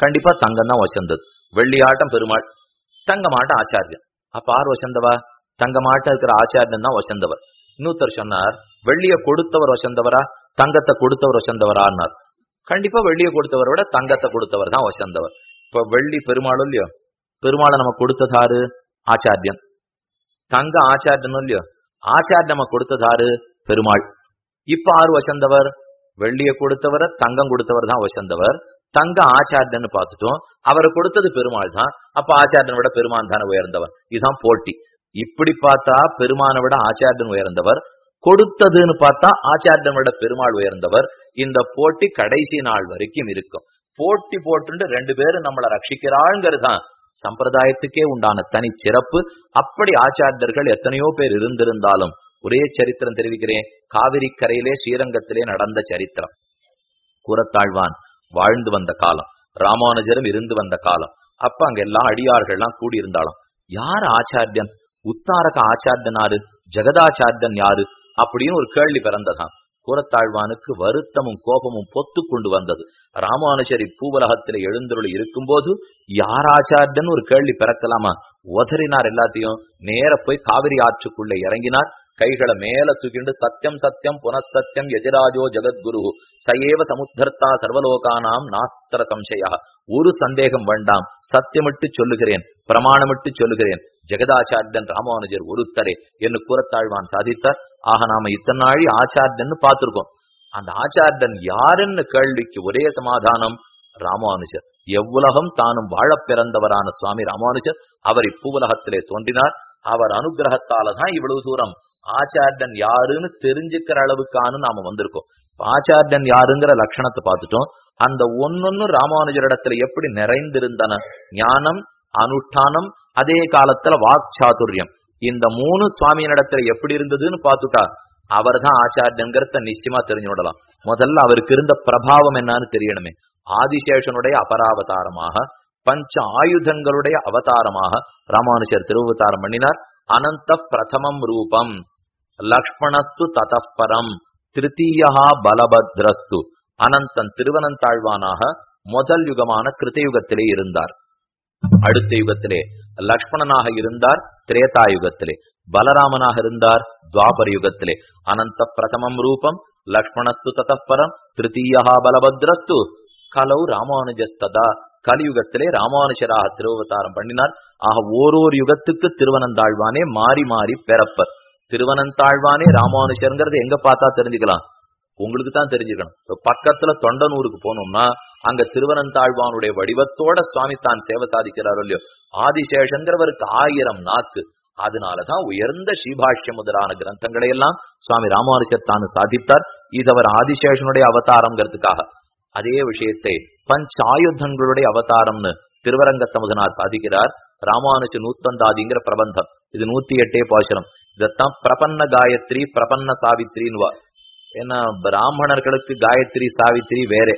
கண்டிப்பா தங்கம் தான் வசந்தது. வெள்ளியாட்டம் பெருமாள் தங்கமாட்டம் ஆச்சாரியன். அப்ப ஆர் வசந்தவா? தங்கமாட்டம் இருக்கிற ஆச்சாரியன் தான் வசந்தவர். இன்னொருத்தர் சொன்னார் வெள்ளிய கொடுத்தவர் வசந்தவரா தங்கத்தை கொடுத்தவர் வசந்தவரான்னார். கண்டிப்பா வெள்ளிய கொடுத்தவரை விட தங்கத்தை கொடுத்தவர் தான் வசந்தவர். இப்ப வெள்ளி பெருமாளும் இல்லையோ? பெருமாளை நம்ம கொடுத்ததாரு ஆச்சாரியன். தங்க ஆச்சாரியனும் இல்லையோ? ஆச்சாரியன் நம்ம கொடுத்ததாரு பெருமாள். இப்ப ஆறு வசந்தவர்? வெள்ளிய கொடுத்தவரை தங்கம் கொடுத்தவர் தான் வசந்தவர். தங்க ஆச்சாரியன்னு பார்த்துட்டோம். அவரை கொடுத்தது பெருமாள் தான். அப்ப ஆச்சாரியனை விட பெருமான் தானே உயர்ந்தவர். இதுதான் போட்டி. இப்படி பார்த்தா பெருமானை விட ஆச்சாரியன் உயர்ந்தவர். கொடுத்ததுன்னு பார்த்தா ஆச்சாரியனை விட பெருமாள் உயர்ந்தவர். இந்த போட்டி கடைசி நாள் வரைக்கும் இருக்கும். போட்டி போட்டு ரெண்டு பேரும் நம்மளை ரட்சிக்கிறாள்ங்கிறது தான். சம்பிரதாயத்துக்கே உண்டான தனி சிறப்பு. அப்படி ஆச்சாரியர்கள் எத்தனையோ பேர் இருந்திருந்தாலும் ஒரே சரித்திரம் தெரிவிக்கிறேன். காவிரி கரையிலே ஸ்ரீரங்கத்திலே நடந்த சரித்திரம். கூறத்தாழ்வான் வாழ்ந்து வந்த காலம் ராமானுஜரும் இருந்து வந்த காலம். அப்ப அங்க எல்லாம் அடியார்கள்லாம் கூடி இருந்தாலும் யார் ஆச்சாரியன்? உத்தாரக ஆச்சாரியனாரு ஜெகதாச்சாரியன் யாரு? அப்படின்னு ஒரு கேள்வி பிறந்ததான் கூறத்தாழ்வானுக்கு வருத்தமும் கோபமும் பொத்து கொண்டு வந்தது. ராமானுஜரி பூவலகத்தில் எழுந்தருளி இருக்கும்போது யார் ஆச்சாரியன்? ஒரு கேள்வி பிறக்கலாமா? உதறினார் எல்லாத்தையும். நேர போய் காவிரி ஆற்றுக்குள்ளே இறங்கினார். கைகளை மேல தூக்கிண்டு சத்தியம் சத்தியம் புனசத்தியம் எஜராஜோ ஜெகத்குரு சயேவ சமுத்தர்த்தா சர்வலோகானாம் நாஸ்திர சம்சயா ஒரு சந்தேகம் வேண்டாம். சத்தியமிட்டு சொல்லுகிறேன். பிரமாணமிட்டு சொல்லுகிறேன். ஜெகதாச்சாரியன் ராமானுஜர் ஒருத்தரே. என்று கூறத்தாழ்வான் சாதித்தார். ஆக நாம இத்தனை நாழி ஆச்சாரியன் பார்த்திருக்கோம். அந்த ஆச்சாரியன் யாருன்னு கேள்விக்கு ஒரே சமாதானம் ராமானுஜர். எவ்வுலகம் தானும் வாழப் பிறந்தவரான சுவாமி ராமானுஜர். அவர் இப்புலகத்திலே தோன்றினார். அவர் அனுகிரகத்தால தான் இவ்வளவு தூரம் ஆச்சாரியன் யாருன்னு தெரிஞ்சுக்கிற அளவுக்கானு நாம வந்திருக்கோம். ஆச்சாரியன் யாருங்கிற லட்சணத்தை பார்த்துட்டோம். அந்த ஒன்னொன்னு ராமானுஜரிடத்துல எப்படி நிறைந்திருந்தன? ஞானம் அனுஷ்டானம் அதே காலத்துல வாக்சாதுரியம். இந்த மூணு சுவாமியினிடத்துல எப்படி இருந்ததுன்னு பார்த்துட்டா அவர் தான் ஆச்சாரியங்கிறத நிச்சயமா தெரிஞ்சு விடலாம் முதல்ல அவருக்கு இருந்த பிரபாவம் என்னன்னு தெரியணுமே. ஆதிசேஷனுடைய அபராவதாரமாக பஞ்ச ஆயுதங்களுடைய அவதாரமாக ராமானுஜர் திருவதாரம் பண்ணினார். அனந்த பிரதமம் ரூபம். லக்ஷ்மணஸ்து ததப்பரம் திருத்தீயா பலபத்ரஸ்து. அனந்தன் திருவனந்தாழ்வானாக முதல் யுகமான கிருத்தயுகத்திலே இருந்தார். அடுத்த யுகத்திலே லக்ஷ்மணனாக இருந்தார் திரேதா யுகத்திலே பலராமனாக இருந்தார் துவாபர யுகத்திலே. அனந்த பிரதமம் ரூபம் லக்ஷ்மணஸ்து ததப்பரம் திருத்தீயா பலபத்ரஸ்து. கலௌ ராமானுஜஸ்ததா. கலியுகத்திலே ராமானுஷராக திருவதாரம் பண்ணினார். ஆக ஓரோரு யுகத்துக்கு திருவனந்தாழ்வானே மாறி மாறி பெறப்பர். திருவனந்தாழ்வானே ராமானுஷருங்கிறது எங்க பார்த்தா தெரிஞ்சுக்கலாம்? உங்களுக்கு தான் தெரிஞ்சுக்கணும். இப்ப பக்கத்துல தொண்டனூருக்கு போனோம்னா அங்க திருவனந்தாழ்வானுடைய வடிவத்தோட சுவாமி தான் சேவை சாதிக்கிறாரோ இல்லையோ? ஆதிசேஷங்கிறவருக்கு ஆயிரம் நாக்கு. அதனாலதான் உயர்ந்த ஸ்ரீபாஷ்ய முதலான கிரந்தங்களை எல்லாம் சுவாமி ராமானுஷர் தான் சாதித்தார். இது அவர் ஆதிசேஷனுடைய அவதாரம்ங்கிறதுக்காக. அதே விஷயத்தை பஞ்சாயுதங்களுடைய அவதாரம்னு திருவரங்கத்தமுதனார் சாதிக்கிறார். ராமானுஜ நூத்தந்தாதிங்கிற பிரபந்தம். இது நூத்தி எட்டே பாசுரம். இதத்தான் பிரபன்ன காயத்ரி பிரபன்ன சாவித்ரின்னுவா ஏன்னா பிராமணர்களுக்கு காயத்ரி சாவித்ரி வேற.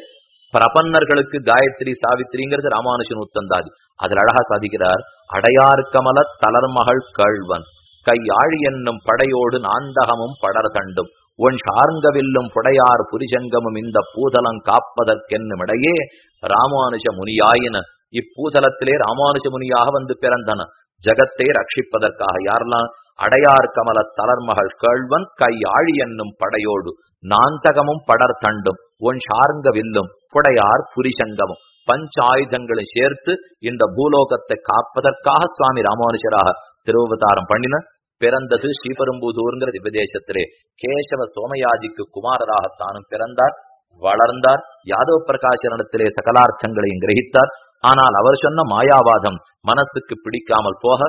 பிரபன்னர்களுக்கு காயத்ரி சாவித்ரிங்கிறது ராமானுஜ நூத்தந்தாதி. அதில் அழகா சாதிக்கிறார். அடையார் கமல தளர்மகள் கழ்வன் கையாழி என்னும் படையோடு நாந்தகமும் படர் கண்டும். உன் சார்ந்தவில்லும் புடையார் புரிசங்கமும் இந்த பூதலம் காப்பதற்கென்னுமிடையே ராமானுஜ முனியாயின இப்பூதலத்திலே ராமானுஜ முனியாக வந்து பிறந்தன. ஜகத்தை ரட்சிப்பதற்காக யாரெல்லாம்? அடையார் கமல தளர்மகள் கேழ்வன் கையாழி என்னும் படையோடு நாந்தகமும் படர் தண்டும் ஒன் சார்ந்த வில்லும் புடையார் புரிசங்கமும். பஞ்ச ஆயுதங்களை சேர்த்து இந்த பூலோகத்தை காப்பதற்காக சுவாமி ராமானுஜராக திருவதாரம் பண்ணின. பிறந்தது ஸ்ரீபெரும்புதூர்ங்கிற திவ்யதேசத்திலே. கேசவ சோமயாஜிக்கு குமாரராக தானும் பிறந்தார் வளர்ந்தார் யாதவ பிரகாசனிடத்திலே சகலார்த்தங்களையும் கிரகித்தார். ஆனால் அவர் சொன்ன மாயாவாதம் மனசுக்கு பிடிக்காமல் போக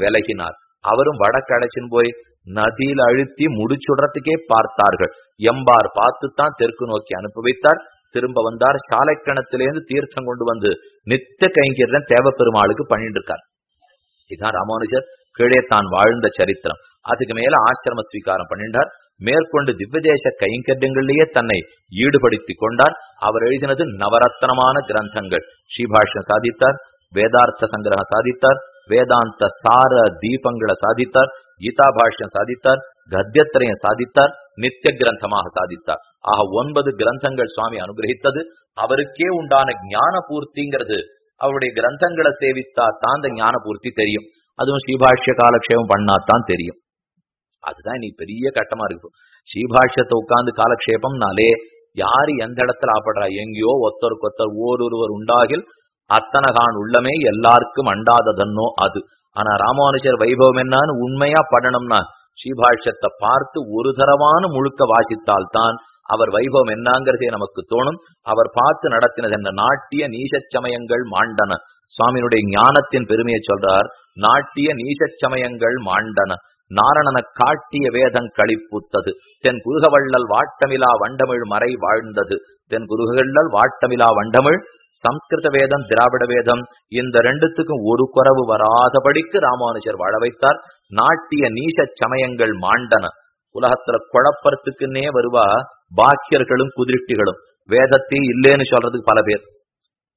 விலகினார். அவரும் வடக்கடைச்சின் போய் நதியில் அழுத்தி முடிச்சுடுறதுக்கே பார்த்தார்கள். எம்பார் பார்த்துத்தான் தெற்கு நோக்கி அனுப்பி வைத்தார். திரும்ப வந்தார். சாலைக்கணத்திலேருந்து தீர்த்தம் கொண்டு வந்து நித்த கைங்கரியம் தேவப்பெருமாளுக்கு பண்ணிட்டு இருக்கார். இதுதான் ராமானுஜர் கீழே தான் வாழ்ந்த சரித்திரம். அதுக்கு மேல ஆசிரம ஸ்வீகாரம் பண்ணிட்டார் மேற்கொண்டு திவ்யதேச கைங்கரியங்களிலேயே தன்னை ஈடுபடுத்தி கொண்டார். அவர் எழுதினது நவரத்னமான கிரந்தங்கள். ஸ்ரீபாஷ்யம் சாதித்தார் வேதார்த்த சங்கிரகம் சாதித்தார் வேதாந்த சார தீபங்களை சாதித்தார் கீதா பாஷ்யம் சாதித்தார் கத்தியத்திரையும் சாதித்தார் நித்திய கிரந்தமாக சாதித்தார். ஆக ஒன்பது கிரந்தங்கள் சுவாமி அனுகிரகித்தது. அவருக்கே உண்டான ஞான பூர்த்திங்கிறது அவருடைய கிரந்தங்களை சேவித்தா தான் அந்த ஞான பூர்த்தி தெரியும். அதுவும் ஸ்ரீபாஷ்ய காலக்ஷேபம் பண்ணாதான் தெரியும். அதுதான் நீ பெரிய கட்டமா இருக்கும் ஸ்ரீபாஷ்யத்தை உட்கார்ந்து காலக்ஷேபம்னாலே யாரு எந்த இடத்துல ஆப்படுறா? எங்கேயோ ஒருத்தருக்கு ஒருத்தர் ஓரொருவர் உண்டாகில் அத்தனகான் உள்ளமே எல்லாருக்கும் அண்டாததன்னோ அது. ஆனா ராமானுஜர் வைபவம் என்னன்னு உண்மையா படணும்னா ஸ்ரீபாஷ்யத்தை பார்த்து ஒரு தரவான முழுக்க வாசித்தால்தான் அவர் வைபவம் என்னங்கிறதே நமக்கு தோணும். அவர் பார்த்து நடத்தினது என்ன? நாட்டிய நீசச்சமயங்கள் மாண்டன. சுவாமியினுடைய ஞானத்தின் பெருமையை சொல்றார் நாட்டிய நீசச் சமயங்கள் மாண்டன நாரணன காட்டிய வேதங் களிப்புத்தது தென் குருகவள்ளல் வாட்டமிலா வண்டமிழ் மறை வாழ்ந்தது தென் குருகவள்ளல் வாட்டமிலா வண்டமிழ் சம்ஸ்கிருத வேதம் திராவிட வேதம் இந்த ரெண்டுத்துக்கும் ஒரு குறவு வராதபடிக்கு ராமானுஜர் வாழ வைத்தார். நாட்டிய நீச சமயங்கள் மாண்டன உலகத்துல குழப்பறத்துக்குன்னே வருவா பாக்கியர்களும் குதிரிட்டிகளும். வேதத்தை இல்லேன்னு சொல்றதுக்கு பல பேர்.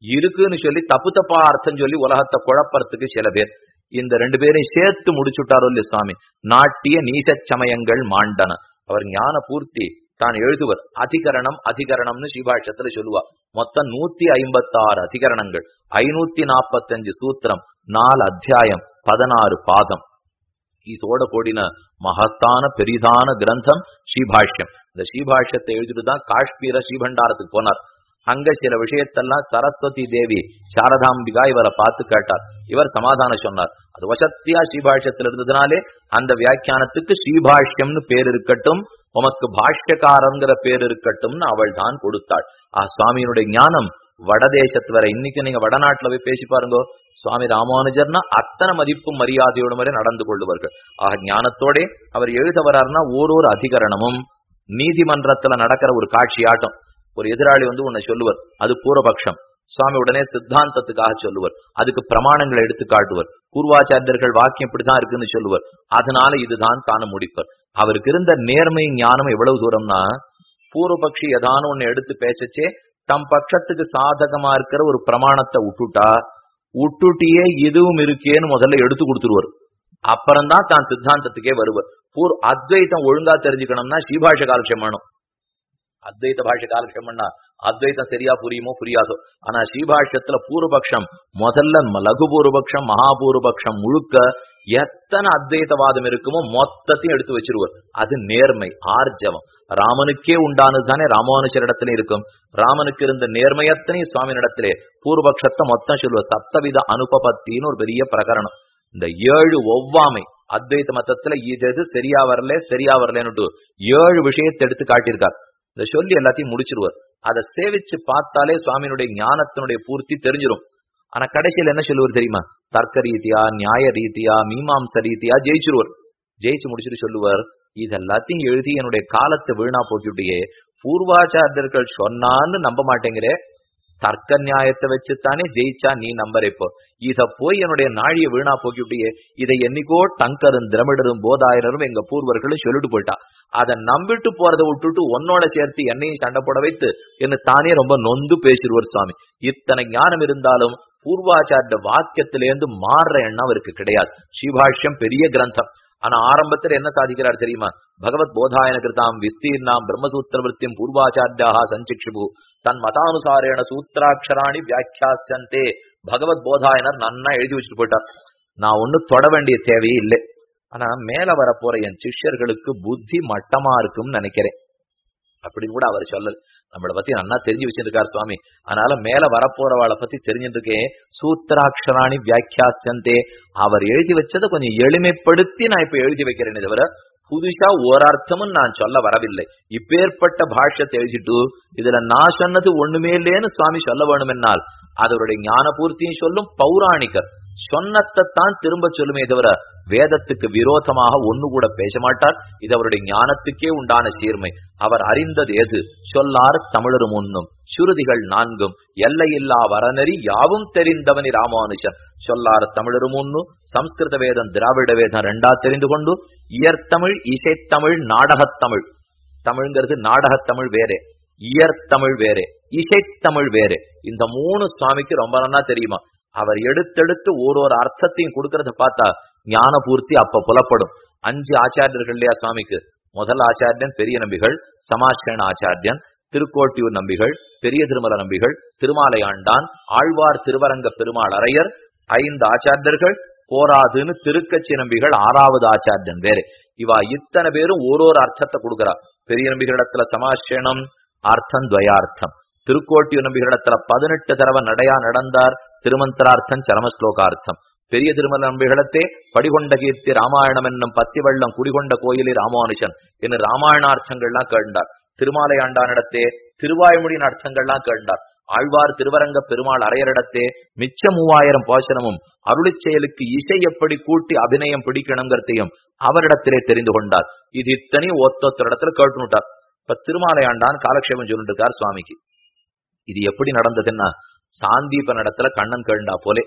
இருக்குன்னு சொல்லி தப்பு தப்பா அர்த்தம் சொல்லி உலகத்தை குழப்பறதுக்கு சில பேர். இந்த ரெண்டு பேரையும் சேர்த்து முடிச்சுட்டாரோ இல்லையா சுவாமி? நாட்டிய நீச சமயங்கள் மாண்டன. அவர் ஞான பூர்த்தி தான் எழுதுவர். அதிகரணம் அதிகரணம்னு ஸ்ரீபாஷ்யத்துல சொல்லுவா. மொத்தம் நூத்தி ஐம்பத்தி ஆறு அதிகரணங்கள். ஐநூத்தி நாற்பத்தஞ்சு சூத்திரம் நாலு அத்தியாயம் பதினாறு பாதம் இதோட கூடின மகத்தான பெரிதான கிரந்தம் ஸ்ரீபாஷ்யம். இந்த ஸ்ரீபாஷ்யத்தை எழுதிட்டு தான் காஷ்மீர ஸ்ரீபண்டாரத்துக்கு போனார். அங்க சில விஷயத்தெல்லாம் சரஸ்வதி தேவி சாரதாம்பிகா இவரை பார்த்து கேட்டார். இவர் சமாதானம் சொன்னார். அது வசத்தியா ஸ்ரீபாஷ்யத்தில் இருந்ததுனாலே அந்த வியாக்கியானத்துக்கு ஸ்ரீபாஷ்யம்னு பேர் இருக்கட்டும் உமக்கு பாஷ்யக்காரங்கிற பேர் இருக்கட்டும்னு அவள் தான் கொடுத்தாள். ஆ சுவாமியினுடைய ஞானம் வடதேசத்து வர. இன்னைக்கு நீங்க வடநாட்டுல போய் பேசி பாருங்க. சுவாமி ராமானுஜர்னா அத்தனை மதிப்பும் மரியாதையோடு வரை நடந்து கொள்ளுவார்கள். ஆக ஞானத்தோட அவர் எழுத வர்றாருன்னா ஒரு அதிகரணமும். நீதிமன்றத்துல நடக்கிற ஒரு காட்சியாட்டம். ஒரு எதிராளி வந்து உன்னை சொல்லுவர். அது பூரபக்ஷம் சுவாமி உடனே சித்தாந்தத்துக்காக சொல்லுவர். அதுக்கு பிரமாணங்களை எடுத்து காட்டுவர். பூர்வாச்சாரியர்கள் வாக்கியம் இப்படிதான் இருக்குன்னு சொல்லுவர். அதனால இதுதான் தான முடிப்பர். அவருக்கு இருந்த நேர்மை ஞானம் எவ்வளவு தூரம்னா பூர்வபக்ஷி ஏதானு ஒண்ணு எடுத்து பேசச்சே தம் பட்சத்துக்கு சாதகமா இருக்கிற ஒரு பிரமாணத்தை விட்டுட்டா விட்டுட்டியே இதுவும் இருக்கேன்னு முதல்ல எடுத்து கொடுத்துருவார். அப்புறம்தான் தான் சித்தாந்தத்துக்கே வருவர். பூர் அத்வைத்தம் ஒழுங்கா தெரிஞ்சுக்கணும்னா ஸ்ரீபாஷ காலட்சம் வேணும். அத்வைத பாஷை காலட்சம் பண்ணா அத்வைத்தம் சரியா புரியுமோ புரியாதோ. ஆனா ஸ்ரீபாஷ்யத்துல பூர்வபக்ஷம் முதல்ல லகு பூர்வபக்ஷம் மகாபூர்வபக்ஷம் முழுக்க எத்தனை அத்வைதவாதம் இருக்குமோ மொத்தத்தையும் எடுத்து வச்சிருவார். அது நேர்மை ஆர்ஜவம். ராமனுக்கே உண்டானது தானே ராமானுஷரிடத்துல இருக்கும். ராமனுக்கு இருந்த நேர்மையத்தனையும் சுவாமியிடத்திலே பூர்வபக்ஷத்தை மொத்தம் சொல்லுவார். சப்தவித அனுபபத்தின்னு ஒரு பெரிய பிரகரணம். இந்த ஏழு ஒவ்வாமை அத்வைத மத்தத்துல இது எது சரியா வரல சரியா வரலன்னுட்டு ஏழு விஷயத்தை எடுத்து காட்டியிருக்கார். இதை சொல்லி எல்லாத்தையும் முடிச்சிருவார். அதை சேவிச்சு பார்த்தாலே சுவாமியினுடைய ஞானத்தினுடைய பூர்த்தி தெரிஞ்சிடும் ஆனா கடைசியில் என்ன சொல்லுவார் தெரியுமா? தர்க்க ரீதியா நியாய ரீதியா மீமாம்ச ரீதியா ஜெயிச்சிருவார். ஜெயிச்சு முடிச்சுட்டு சொல்லுவார் இதெல்லாத்தையும் எழுதி என்னுடைய காலத்தை வீணா போக்கிவிட்டியே. பூர்வாச்சாரியர்கள் சொன்னான்னு நம்ப மாட்டேங்கிறே. தர்க்க நியாயத்தை வச்சுத்தானே ஜெயிச்சா நீ நம்பர் இப்போ இத போய் என்னுடைய நாழிய வீணா போக்கிவிட்டியே. இதை என்னைக்கோ டங்கரும் திரமிடரும் போதாயிரரும் எங்க பூர்வர்களும் சொல்லிட்டு போயிட்டா. அதை நம்பிட்டு போறதை விட்டுட்டு உன்னோட சேர்த்து என்னையும் சண்டை போட வைத்து என்ன தானே ரொம்ப நொந்து பேசிடுவார் சுவாமி. இத்தனை ஞானம் இருந்தாலும் பூர்வாச்சாரிய வாக்கியத்திலேருந்து மாறுற எண்ணம் அவருக்கு கிடையாது. ஸ்ரீபாஷ்யம் பெரிய கிரந்தம். ஆனா ஆரம்பத்தில் என்ன சாதிக்கிறார் தெரியுமா? பகவத் போதாயன கிருத்தாம் விஸ்தீர்ணாம் பிரம்மசூத்திர விற்த்தியும் பூர்வாச்சாரியாக சஞ்சிக்ஷிபு. தன் மதானுசாரேன சூத்திராட்சராணி வியாக்கியாசந்தே பகவத் போதாயனர் நன்னா எழுதி வச்சுட்டு போயிட்டார். நான் ஒண்ணு தொட வேண்டிய தேவையே இல்லை. ஆனா மேல வரப்போற என் சிஷ்யர்களுக்கு புத்தி மட்டமா இருக்கும்னு நினைக்கிறேன். அப்படின்னு கூட அவர் சொல்லல. நம்மளை பத்தி அண்ணா தெரிஞ்சு வச்சிருக்கார் சுவாமி. அதனால மேல வரப்போறவாளை பத்தி தெரிஞ்சிருக்கேன் சூத்திராட்சராணி வியாக்கியாசந்தே அவர் எழுதி வச்சதை கொஞ்சம் எளிமைப்படுத்தி நான் இப்ப எழுதி வைக்கிறேன்னு தவிர புதுசா ஓரார்த்தமும் நான் சொல்ல வரவில்லை. இப்பேற்பட்ட பாஷ்யத்தை எழுதிட்டு இதுல நான் சொன்னது ஒண்ணுமே இல்லையேன்னு சுவாமி சொல்ல வேணுமென்னால் அதனுடைய ஞான பூர்த்தியும் சொல்லும் பௌராணிகர். சொன்னத்தான் திரும்ப சொல்லுமே தவிர வேதத்துக்கு விரோதமாக ஒன்னு கூட பேச மாட்டார். இது அவருடைய ஞானத்துக்கே உண்டான சீர்மை. அவர் அறிந்தது எது? சொல்லார் தமிழரும் ஒன்னும் சுருதிகள் நான்கும். எல்லையில்லா வரநெறி யாவும் தெரிந்தவனி ராமானுஜன் சொல்லார் தமிழரும் ஒன்னும் சம்ஸ்கிருத வேதம் திராவிட வேதம் ரெண்டா தெரிந்து கொண்டு இயற்தமிழ் இசைத்தமிழ் நாடகத்தமிழ். தமிழ்ங்கிறது நாடகத்தமிழ் வேறே. இயற்தமிழ் வேறே. இசைத்தமிழ் வேறே. இந்த மூணு சுவாமிக்கு ரொம்ப நன்னா தெரியுமா? அவர் எடுத்தெடுத்து ஒரு ஒரு அர்த்தத்தையும் கொடுக்கறத பார்த்தா ஞான பூர்த்தி அப்ப புலப்படும். அஞ்சு ஆச்சாரியர்கள் இல்லையா சுவாமிக்கு? முதல் ஆச்சாரியன் பெரிய நம்பிகள் சமாஸ்கரண ஆச்சாரியன் திருக்கோட்டியூர் நம்பிகள் பெரிய திருமல நம்பிகள் திருமாலையாண்டான் ஆழ்வார் திருவரங்க பெருமாள் அரையர் ஐந்து ஆச்சாரியர்கள் போராதுன்னு திருக்கட்சி நம்பிகள் ஆறாவது ஆச்சாரியன் வேறு. இவா இத்தனை பேரும் ஒரு ஒரு அர்த்தத்தை கொடுக்கிறா. பெரிய நம்பிகளிடத்துல சமாசேனம் அர்த்தம் துவயார்த்தம். திருக்கோட்டியூர் நம்பிகளிடத்துல பதினெட்டு தடவை நடையா நடந்தார் திருமந்திரார்த்தம் சரமஸ்லோகார்த்தம். பெரிய திருமல நம்பிகளத்தே படிகொண்ட கீர்த்தி ராமாயணம் என்னும் பத்தி வெள்ளம் குடிகொண்ட கோயிலே ராமானுஷன் என்று ராமாயணார்த்தங்கள்லாம் கேண்டார் திருமாலை ஆண்டானிடத்தே திருவாய்மொழியின் அர்த்தங்கள்லாம் கேண்டார் ஆழ்வார் திருவரங்க பெருமாள் அரையரிடத்தே மிச்ச மூவாயிரம் போஷனமும் அருளிச் செயலுக்கு இசை எப்படி கூட்டி அபிநயம் பிடிக்கணுங்கிறதையும் அவரிடத்திலே தெரிந்து கொண்டார். இது இத்தனையும் ஒத்தொத்தரிடத்துல கேட்டுனுட்டார். இப்ப திருமாலை ஆண்டான் காலக்ஷேபம் சொல்லிட்டு இருக்கார் சுவாமிக்கு. இது எப்படி நடந்ததுன்னா சாந்தீபன் இடத்துல கண்ணன் கேண்டா போலே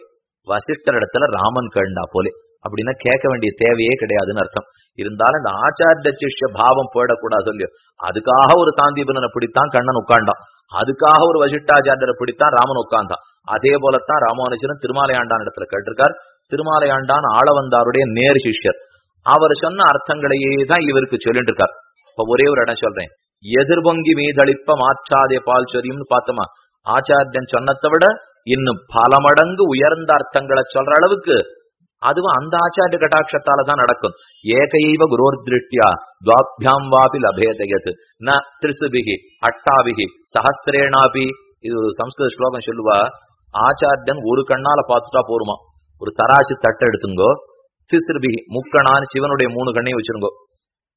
வசிஷ்டர் இடத்துல ராமன் கேண்டா போலே. அப்படின்னா கேட்க வேண்டிய தேவையே கிடையாதுன்னு அர்த்தம். இருந்தாலும் இந்த ஆச்சாரிய சிஷ்ய பாவம் போயிடக்கூடாது சொல்லியோ அதுக்காக ஒரு சாந்தீபனனை பிடித்தான் கண்ணன் உட்காண்டான் அதுக்காக ஒரு வசிஷ்டாச்சாரியரை பிடித்தான் ராமன் உட்கார்ந்தான். அதே போலத்தான் ராமானுஜனும் திருமாலையாண்டான் இடத்துல கேட்டிருக்கார். திருமாலையாண்டான் ஆளவந்தாருடைய நேர் சிஷ்யர். அவர் சொன்ன அர்த்தங்களையே தான் இவருக்கு சொல்லிட்டு இருக்கார். இப்ப ஒரே ஒரு இடம் சொல்றேன். எதிர்பொங்கி மீதளிப்ப மாற்றாதே பால் சொரியும்னு பார்த்தோமா? ஆச்சாரியன் சொன்னத்தை விட இன்னும் பல மடங்கு உயர்ந்த அர்த்தங்களை சொல்ற அளவுக்கு அதுவும் அந்த ஆச்சாரிய கட்டாட்சத்தால தான் நடக்கும். ஏகைவ குரோர் திருஷ்டியா துவாபியாம் வாபி லபேதயது ந திருசுபிகி அட்டாபிகி சஹசிரேனாபி. இது ஒரு சம்ஸ்கிருத ஸ்லோகம் சொல்லுவா ஆச்சாரியன் ஒரு கண்ணால பார்த்துட்டா போருமா? ஒரு தராசு தட்டை எடுத்துங்கோ திசிறுபிகி முக்கணான்னு சிவனுடைய மூணு கண்ணையும் வச்சிருங்கோ.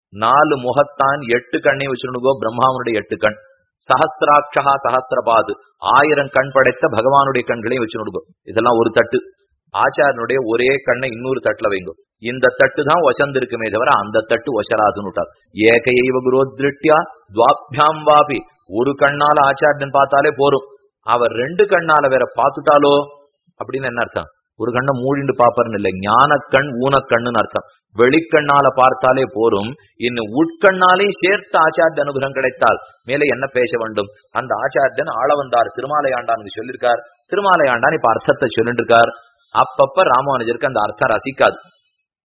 நாலு முகத்தான் எட்டு கண்ணை வச்சிருங்கோ பிரம்மாவனுடைய எட்டு கண். சஹசிராட்சா சஹசிரபாது ஆயிரம் கண் படைத்த பகவானுடைய கண்களையும் வச்சு இதெல்லாம் ஒரு தட்டு. ஆச்சாரனுடைய ஒரே கண்ணை இன்னொரு தட்டுல வைங்கோ. இந்த தட்டு தான் வசந்திருக்குமே தவிர அந்த தட்டு வசராதுன்னு விட்டார். ஏகையைவ குரோத்ருட்டியா துவாபியாம் வாபி. ஒரு கண்ணால ஆச்சாரியன் பார்த்தாலே போரும். அவர் ரெண்டு கண்ணால வேற பார்த்துட்டாலோ? அப்படின்னு என்ன அர்த்தம்? ஒரு கண்ணை மூடிண்டு பாப்பாருன்னு இல்லை. ஞானக்கண் ஊனக்கண்ணுன்னு அர்த்தம். வெளிக்கண்ணால பார்த்தாலே போரும். இன்னும் உட்கண்ணாலே சேர்த்து ஆச்சாரிய அனுகிரகம் கிடைத்தால் மேலே என்ன பேச வேண்டும்? அந்த ஆச்சாரியன் ஆள வந்தார் திருமாலையாண்டான்னு சொல்லியிருக்கார். திருமாலையாண்டான் இப்ப அர்த்தத்தை சொல்லிட்டு இருக்கார் அப்பப்ப ராமானுஜருக்கு அந்த அர்த்தம் ரசிக்காது.